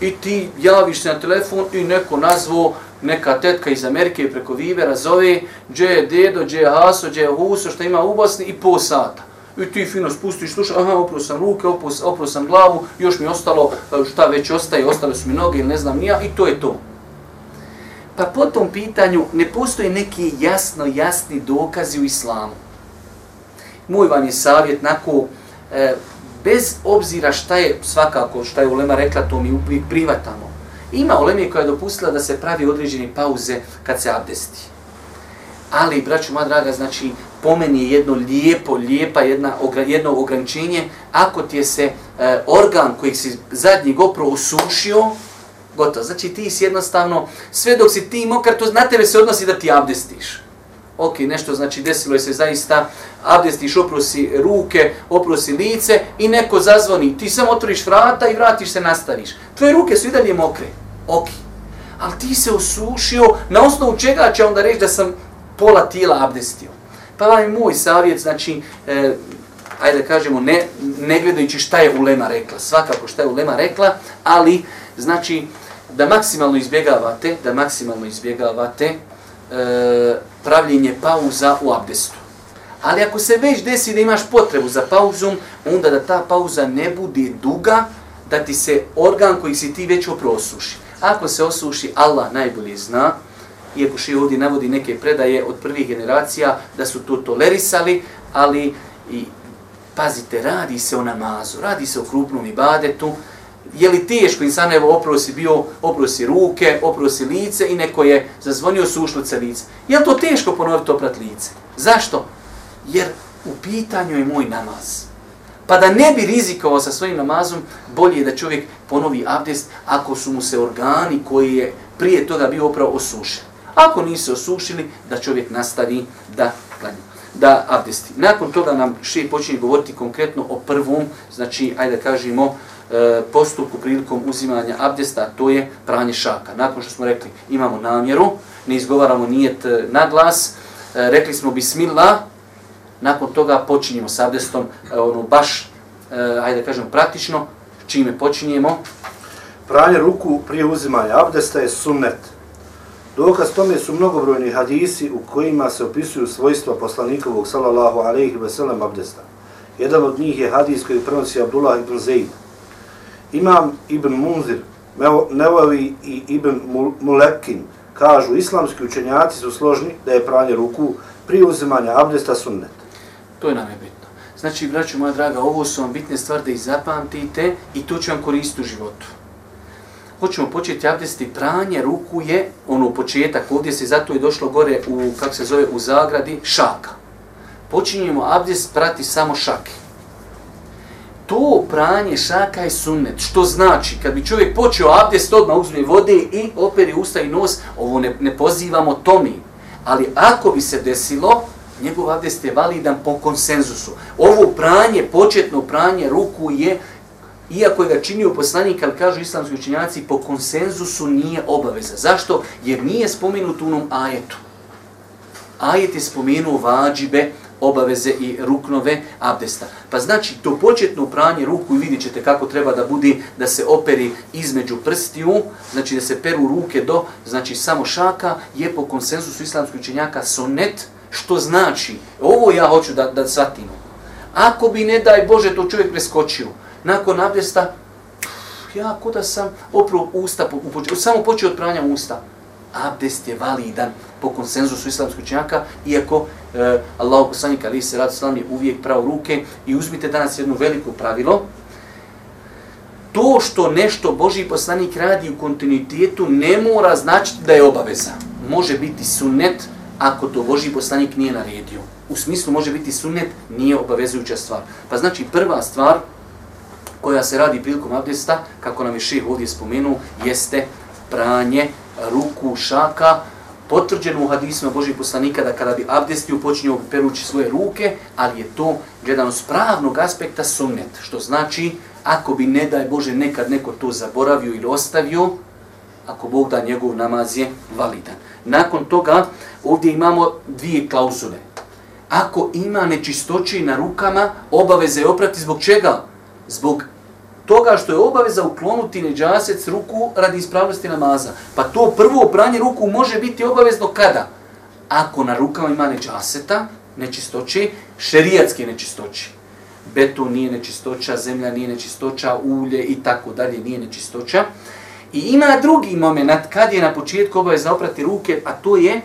I ti javiš se na telefon i neko nazvo, neka tetka iz Amerike preko Vibera zove, gdje je dedo, gdje je haso, gdje je huso, što ima u Bosni i pol sata i ti fino spustiš, slušaj, aha, opro sam ruke, opro, opro sam glavu, još mi ostalo, e, šta već ostaje, ostale su mi noge ili ne znam nija, i to je to. Pa po tom pitanju ne postoje neki jasno, jasni dokazi u islamu. Moj vam je savjet, nako, e, bez obzira šta je, svakako, šta je Ulema rekla, to mi uvijek privatamo. Ima Ulema koja je dopustila da se pravi određene pauze kad se abdesti. Ali, braću moja draga, znači, po meni je jedno lijepo, lijepa jedna, jedno ograničenje, ako ti je se e, organ koji si zadnji gopro usušio, gotovo. Znači ti si jednostavno, sve dok si ti mokar, to na tebe se odnosi da ti abdestiš. Ok, nešto znači desilo je se zaista, abdestiš, oprosi ruke, oprosi lice i neko zazvoni. Ti samo otvoriš vrata i vratiš se, nastaviš. Tvoje ruke su i dalje mokre. Ok. Ali ti se osušio, na osnovu čega će onda reći da sam pola tijela abdestio. Pa vam je moj savjet, znači, e, ajde da kažemo, ne, ne gledajući šta je Ulema rekla, svakako šta je Ulema rekla, ali, znači, da maksimalno izbjegavate, da maksimalno izbjegavate e, pravljenje pauza u abdestu. Ali ako se već desi da imaš potrebu za pauzom, onda da ta pauza ne bude duga, da ti se organ koji si ti već oprosuši. Ako se osuši, Allah najbolje zna, iako še ovdje navodi neke predaje od prvih generacija da su to tolerisali, ali i pazite, radi se o namazu, radi se o krupnom ibadetu, je li teško insan evo oprosi bio, oprosi ruke, oprosi lice i neko je zazvonio sušlice lice. Je li to teško ponoviti oprat lice? Zašto? Jer u pitanju je moj namaz. Pa da ne bi rizikovao sa svojim namazom, bolje je da čovjek ponovi abdest ako su mu se organi koji je prije toga bio opravo osušen. Ako nisu osušili, da čovjek nastavi da klanja da abdesti. Nakon toga nam še počinje govoriti konkretno o prvom, znači, ajde da kažemo, e, postupku prilikom uzimanja abdesta, to je pranje šaka. Nakon što smo rekli, imamo namjeru, ne izgovaramo nijet e, na glas, e, rekli smo bismillah, nakon toga počinjemo s abdestom, ono baš, ajde da kažemo, praktično, čime počinjemo? Pranje ruku prije uzimanja abdesta je sunnet. Dokaz tome su mnogobrojni hadisi u kojima se opisuju svojstva poslanikovog sallallahu alejhi ve sellem abdesta. Jedan od njih je hadis koji prenosi Abdullah ibn Zaid. Imam ibn Munzir, Nevavi i ibn Mulekin kažu islamski učenjaci su složni da je pranje ruku prije uzimanja abdesta sunnet. To je nam je bitno. Znači, braću moja draga, ovo su vam bitne stvari da ih zapamtite i to će vam koristiti u životu hoćemo početi abdesti pranje ruku je ono početak, ovdje se zato je došlo gore u, kako se zove, u zagradi, šaka. Počinjemo abdest prati samo šake. To pranje šaka je sunnet, što znači, kad bi čovjek počeo abdest, odmah uzme vode i operi usta i nos, ovo ne, ne pozivamo tomi. Ali ako bi se desilo, njegov abdest je validan po konsenzusu. Ovo pranje, početno pranje ruku je iako je ga činio poslanik, ali kažu islamski učinjaci, po konsenzusu nije obaveza. Zašto? Jer nije spomenut u onom ajetu. Ajet je spomenuo vađibe, obaveze i ruknove abdesta. Pa znači, to početno pranje ruku i vidjet ćete kako treba da budi da se operi između prstiju, znači da se peru ruke do, znači samo šaka, je po konsenzusu islamskih učenjaka sonet, što znači, ovo ja hoću da, da shvatimo. Ako bi, ne daj Bože, to čovjek preskočio, nakon abdesta, ja kuda sam opro usta, u samo počeo od pranja usta. Abdest je validan po konsenzusu islamskog učenjaka, iako e, Allah poslanik ali se rad je uvijek pravo ruke i uzmite danas jedno veliko pravilo, to što nešto Boži poslanik radi u kontinuitetu ne mora značiti da je obaveza. Može biti sunnet ako to Boži poslanik nije naredio. U smislu može biti sunnet, nije obavezujuća stvar. Pa znači prva stvar, koja se radi prilikom abdesta, kako nam je ših ovdje spomenuo, jeste pranje ruku šaka, potvrđeno u hadisima Božih poslanika da kada bi abdestio počinio perući svoje ruke, ali je to gledano s pravnog aspekta sunnet, što znači ako bi ne daj Bože nekad neko to zaboravio ili ostavio, ako Bog da njegov namaz je validan. Nakon toga ovdje imamo dvije klauzule. Ako ima nečistoći na rukama, obaveze je oprati zbog čega? Zbog toga što je obaveza uklonuti neđasec ruku radi ispravnosti namaza. Pa to prvo pranje ruku može biti obavezno kada? Ako na rukama ima neđaseta, nečistoće, šerijatske nečistoće. Beton nije nečistoća, zemlja nije nečistoća, ulje i tako dalje nije nečistoća. I ima drugi moment kad je na početku obaveza oprati ruke, a to je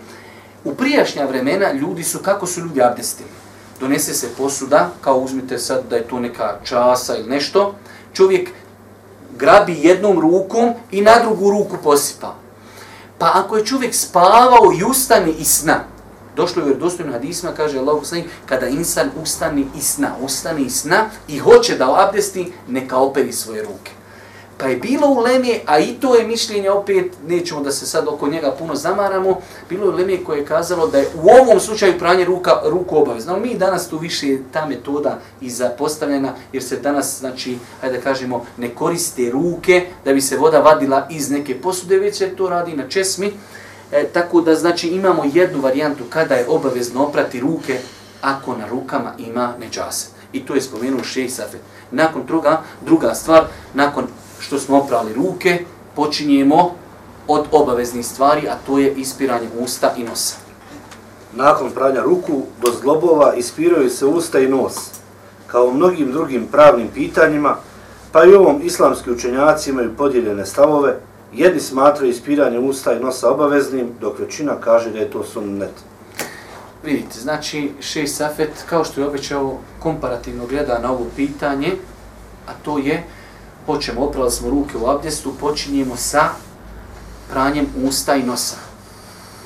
u prijašnja vremena ljudi su, kako su ljudi abdestili? Donese se posuda, kao uzmite sad da je to neka časa ili nešto, čovjek grabi jednom rukom i na drugu ruku posipa. Pa ako je čovjek spavao i ustane i sna, došlo je u dostojnom hadisma, kaže Allah poslanik, kada insan ustane i sna, ustane i sna i hoće da abdesti, neka operi svoje ruke. Pa je bilo u Leme, a i to je mišljenje opet, nećemo da se sad oko njega puno zamaramo, bilo je u Leme koje je kazalo da je u ovom slučaju pranje ruka, ruku obavezno. Mi danas tu više ta metoda i zapostavljena, jer se danas, znači, hajde da kažemo, ne koriste ruke da bi se voda vadila iz neke posude, već se to radi na česmi. E, tako da, znači, imamo jednu varijantu kada je obavezno oprati ruke ako na rukama ima neđase. I to je spomenuo šeji Safet. Nakon toga, druga stvar, nakon što smo oprali ruke, počinjemo od obaveznih stvari, a to je ispiranje usta i nosa. nakon pranja ruku, do zglobova ispiraju se usta i nos, kao mnogim drugim pravnim pitanjima, pa i ovom islamski učenjaci imaju podijeljene stavove, jedni smatraju ispiranje usta i nosa obaveznim, dok većina kaže da je to sunnet. Vidite, znači Šej Safet, kao što je obećao, komparativno gleda na ovo pitanje, a to je, počemo, oprali smo ruke u abdestu, počinjemo sa pranjem usta i nosa.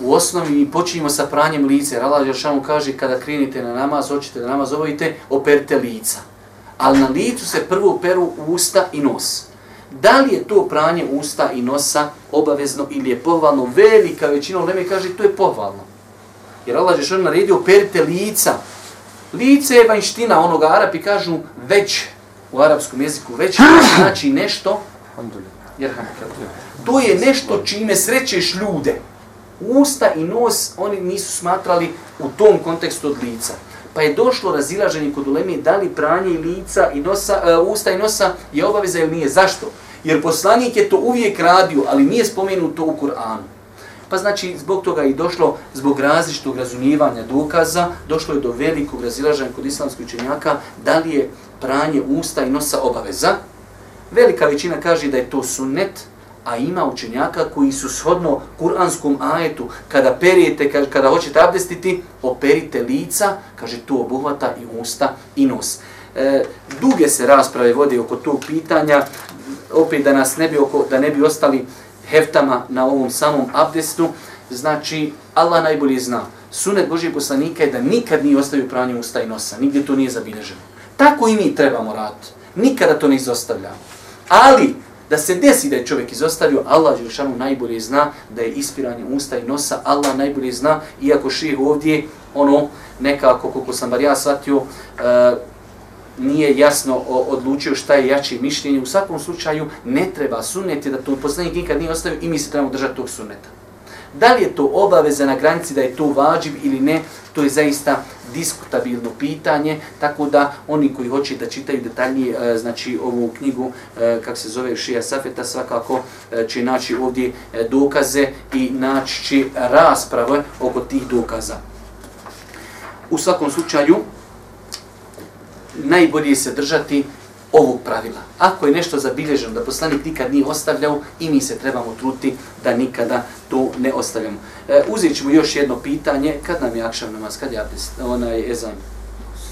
U osnovi mi počinjemo sa pranjem lice, jer Allah Jeršanu kaže kada krenite na namaz, hoćete da namaz obavite, operite lica. Ali na licu se prvo peru usta i nos. Da li je to pranje usta i nosa obavezno ili je pohvalno? Velika većina uleme kaže to je pohvalno. Jer Allah Žešan naredio operite lica. Lice je vanština onoga Arapi kažu već u arapskom jeziku već [laughs] znači nešto to je nešto čime srećeš ljude usta i nos oni nisu smatrali u tom kontekstu od lica pa je došlo razilaženje kod uleme da li pranje lica i nosa, uh, usta i nosa je obaveza ili nije. Zašto? Jer poslanik je to uvijek radio, ali nije spomenuto u Kur'anu. Pa znači, zbog toga i došlo, zbog različitog razumijevanja dokaza, došlo je do velikog razilaženja kod islamskih učenjaka, da li je pranje usta i nosa obaveza. Velika većina kaže da je to sunnet, a ima učenjaka koji su shodno kuranskom ajetu, kada perijete, kada hoćete abdestiti, operite lica, kaže to obuhvata i usta i nos. E, duge se rasprave vode oko tog pitanja, opet da nas ne bi, oko, da ne bi ostali heftama na ovom samom abdestu, znači Allah najbolje zna. Sunet Božijeg poslanika je da nikad nije ostavio pranje usta i nosa, nigdje to nije zabilježeno. Tako i mi trebamo raditi. Nikada to ne izostavljamo. Ali, da se desi da je čovjek izostavio, Allah Đelšanu najbolje zna da je ispiranje usta i nosa, Allah najbolje zna, iako ših ovdje, ono, nekako, koliko sam bar ja shvatio, uh, nije jasno odlučio šta je jače mišljenje. U svakom slučaju ne treba sunneti da to poslanik nikad nije ostavio i mi se trebamo držati tog sunneta. Da li je to obaveza na granici da je to vađiv ili ne, to je zaista diskutabilno pitanje, tako da oni koji hoće da čitaju detaljnije e, znači ovu knjigu, e, kako se zove Šija Safeta, svakako e, će naći ovdje e, dokaze i naći će rasprave oko tih dokaza. U svakom slučaju, najbolje se držati ovog pravila. Ako je nešto zabilježeno da poslanik nikad nije ostavljao i mi se trebamo truti da nikada to ne ostavljamo. E, uzet ćemo još jedno pitanje. Kad nam je akšav namaz? Kad je abdest? Onaj ezan?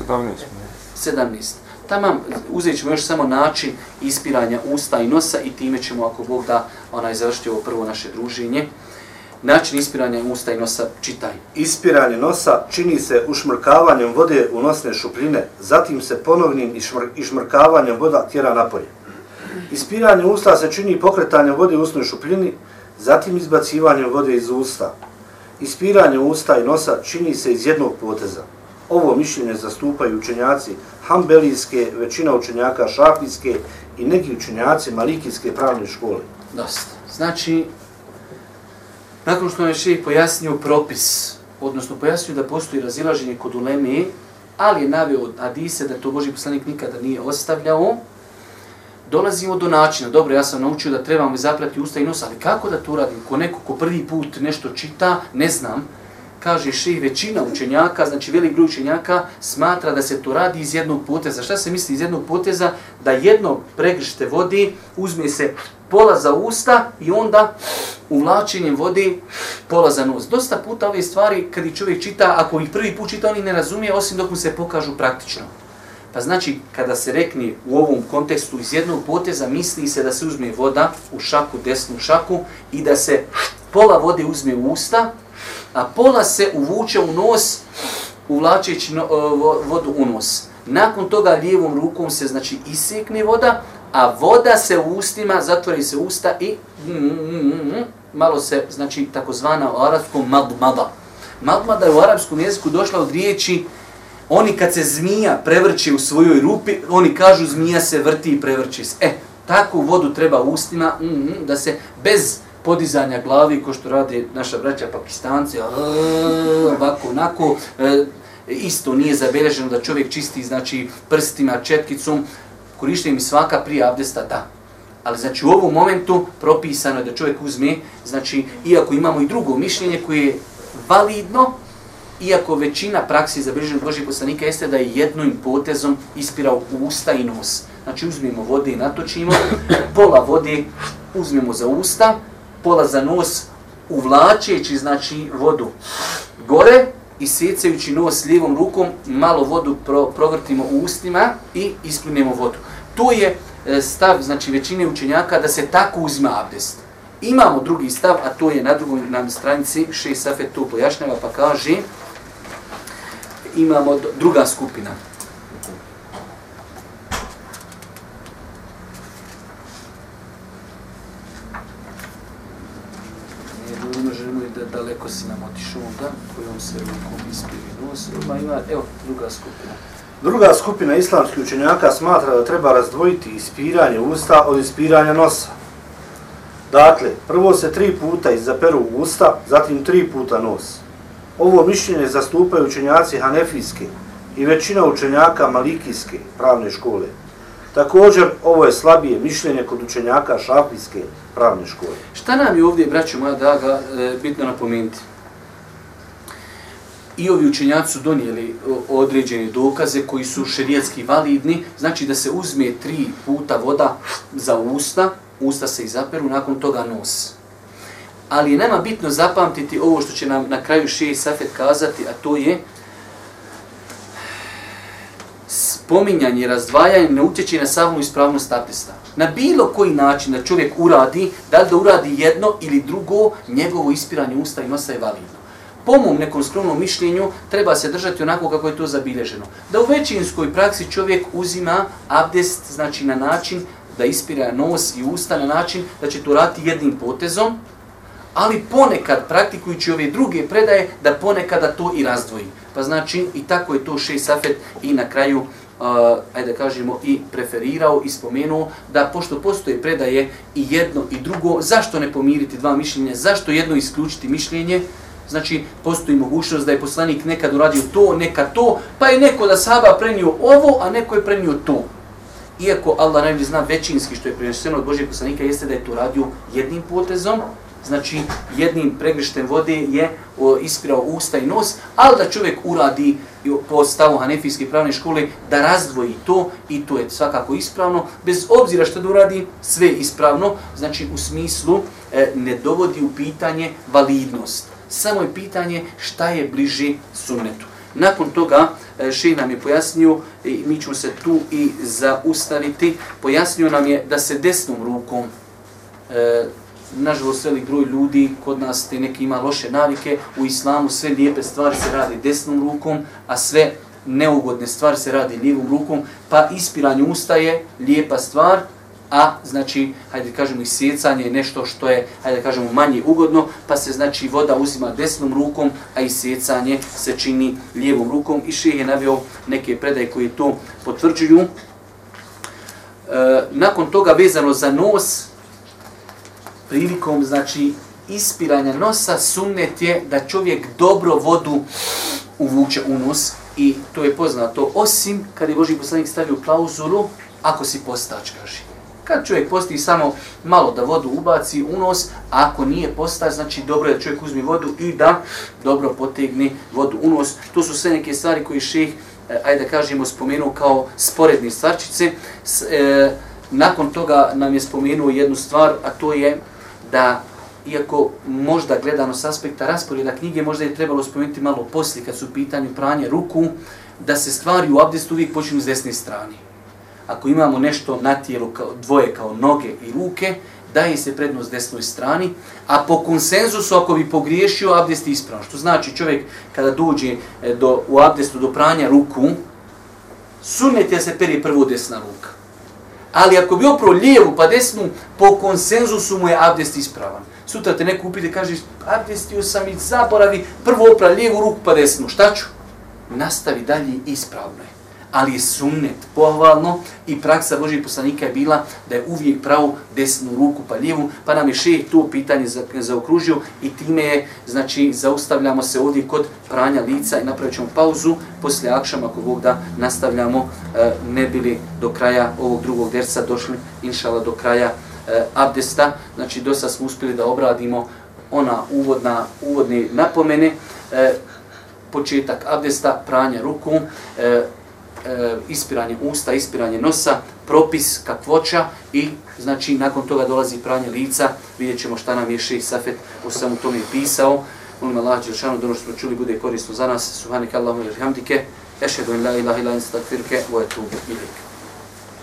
17. 17. Tamam, uzet ćemo još samo način ispiranja usta i nosa i time ćemo, ako Bog da, onaj završiti ovo prvo naše druženje. Način ispiranja usta i nosa, čitaj. Ispiranje nosa čini se ušmrkavanjem vode u nosne šupljine, zatim se ponovnim išmrkavanjem voda tjera napolje. Ispiranje usta se čini pokretanjem vode u usnoj šupljini, zatim izbacivanjem vode iz usta. Ispiranje usta i nosa čini se iz jednog poteza. Ovo mišljenje zastupaju učenjaci hambelijske, većina učenjaka šafijske i neki učenjaci malikijske pravne škole. Dosta. Znači, Nakon što je šeji pojasnio propis, odnosno pojasnio da postoji razilaženje kod ulemi, ali je naveo Adise da to Boži poslanik nikada nije ostavljao, dolazimo do načina. Dobro, ja sam naučio da trebamo mi zaprati usta i nos, ali kako da to radim? Ko neko ko prvi put nešto čita, ne znam, kaže i većina učenjaka, znači velik broj učenjaka, smatra da se to radi iz jednog poteza. Šta se misli iz jednog poteza? Da jedno pregršte vodi, uzme se pola za usta i onda uvlačenjem vodi pola za nos. Dosta puta ove stvari, kad ih čovjek čita, ako ih prvi put čita, oni ne razumije, osim dok mu se pokažu praktično. Pa znači, kada se rekne u ovom kontekstu iz jednog poteza, misli se da se uzme voda u šaku, desnu šaku, i da se pola vode uzme u usta, a pola se uvuče u nos, uvlačeći no, vodu u nos. Nakon toga lijevom rukom se znači isekne voda, a voda se u ustima, zatvori se usta i mm, mm, mm, malo se, znači, takozvana u arabskom madmada. Madmada je u arapskom jeziku došla od riječi oni kad se zmija prevrće u svojoj rupi, oni kažu zmija se vrti i prevrće se. E, takvu vodu treba u ustima mm, da se bez podizanja glavi, ko što radi naša braća pakistanci, ovako, onako, e, isto nije zabeleženo da čovjek čisti znači prstima, četkicom, korištenjem svaka prije abdesta, da. Ali znači u ovom momentu propisano je da čovjek uzme, znači iako imamo i drugo mišljenje koje je validno, iako većina praksi za Božih poslanika jeste da je jednim potezom ispirao usta i nos. Znači uzmemo vode i natočimo, pola vode uzmemo za usta, pola za nos, uvlačeći znači vodu gore i sjecajući nos lijevom rukom, malo vodu pro, provrtimo u ustima i isplinemo vodu. To je e, stav znači većine učenjaka da se tako uzima abdest. Imamo drugi stav, a to je na drugoj nam stranici, šest safet to pojašnjava, pa kaže, imamo druga skupina. da daleko si nam otišao onda, kojom se rukom ispiri nos, ima, ima, evo, druga skupina. Druga skupina islamskih učenjaka smatra da treba razdvojiti ispiranje usta od ispiranja nosa. Dakle, prvo se tri puta izaperu usta, zatim tri puta nos. Ovo mišljenje zastupaju učenjaci Hanefijske i većina učenjaka Malikijske pravne škole. Također, ovo je slabije mišljenje kod učenjaka Šafijske pravne škole. Šta nam je ovdje, braćo moja draga, e, bitno napomenuti? I ovi učenjaci su donijeli e, određene dokaze koji su šerijatski validni, znači da se uzme tri puta voda za usta, usta se izaperu, nakon toga nos. Ali je nema bitno zapamtiti ovo što će nam na kraju šeji safet kazati, a to je spominjanje, razdvajanje ne utječe na samu ispravnost abdesta. Na bilo koji način da čovjek uradi, da li da uradi jedno ili drugo, njegovo ispiranje usta i nosa je validno. Po mom nekom skromnom mišljenju treba se držati onako kako je to zabilježeno. Da u većinskoj praksi čovjek uzima abdest znači na način da ispira nos i usta na način da će to raditi jednim potezom, ali ponekad praktikujući ove druge predaje da ponekada to i razdvoji. Pa znači i tako je to šest safet i na kraju uh, ajde kažemo i preferirao i spomenuo da pošto postoje predaje i jedno i drugo, zašto ne pomiriti dva mišljenja, zašto jedno isključiti mišljenje, Znači, postoji mogućnost da je poslanik nekad uradio to, nekad to, pa je neko da sahaba prenio ovo, a neko je prenio to. Iako Allah najbolje zna većinski što je preneseno od Božijeg poslanika, jeste da je to radio jednim potezom, znači jednim pregrištem vode je o, ispirao usta i nos, ali da čovjek uradi po stavu Hanefijske pravne škole da razdvoji to i to je svakako ispravno, bez obzira što da uradi sve ispravno, znači u smislu e, ne dovodi u pitanje validnost. Samo je pitanje šta je bliži sunnetu. Nakon toga, e, nam je pojasnio, i mi ćemo se tu i zaustaviti, pojasnio nam je da se desnom rukom, e, nažalost velik broj ljudi, kod nas te neki ima loše navike, u islamu sve lijepe stvari se radi desnom rukom, a sve neugodne stvari se radi lijevom rukom, pa ispiranje usta je lijepa stvar, a znači, hajde kažemo, isjecanje je nešto što je, hajde kažemo, manje ugodno, pa se znači voda uzima desnom rukom, a isjecanje se čini lijevom rukom. I šeh je navio neke predaje koje to potvrđuju. E, nakon toga vezano za nos, prilikom znači ispiranja nosa, sunnet je da čovjek dobro vodu uvuče u nos i to je poznato, osim kad je Boži poslanik stavio klauzulu, ako si postač, kaže. Kad čovjek posti samo malo da vodu ubaci u nos, a ako nije postač, znači dobro je da čovjek uzmi vodu i da dobro potegne vodu u nos. To su sve neke stvari koje ših, e, ajde da kažemo, spomenuo kao sporedne stvarčice. S, e, nakon toga nam je spomenuo jednu stvar, a to je da iako možda gledano s aspekta rasporeda knjige, možda je trebalo spomenuti malo poslije kad su u pitanju pranje ruku, da se stvari u abdestu uvijek počinu s desne strane ako imamo nešto na tijelu kao, dvoje kao noge i ruke, daje se prednost desnoj strani, a po konsenzusu ako bi pogriješio, abdest je ispravno. Što znači čovjek kada dođe e, do, u abdestu do pranja ruku, sunet je se peri prvo desna ruka. Ali ako bi opravo lijevu pa desnu, po konsenzusu mu je abdest ispravan. Sutra te neko upite, kaže, abdestio sam i zaboravi, prvo opra lijevu ruku pa desnu. Šta ću? Nastavi dalje ispravno je ali je sunnet pohvalno i praksa Božih poslanika je bila da je uvijek pravu desnu ruku pa lijevu, pa nam je šeh to pitanje zaokružio i time je, znači, zaustavljamo se ovdje kod pranja lica i napravit ćemo pauzu, poslije akšama ako Bog da nastavljamo, e, ne bili do kraja ovog drugog derca došli, inšala, do kraja e, abdesta, znači dosta smo uspjeli da obradimo ona uvodna, uvodne napomene, e, početak abdesta, pranja ruku, e, ispiranje usta, ispiranje nosa, propis kakvoća i znači nakon toga dolazi pranje lica, vidjet ćemo šta nam je Šeji Safet u samom tome pisao. Molim Allah, Đelšanu, da ono što smo čuli bude korisno za nas. Subhanik Allahumma i hamdike. Ešhedu in la ilaha ila instakfirke. vojetu ilik.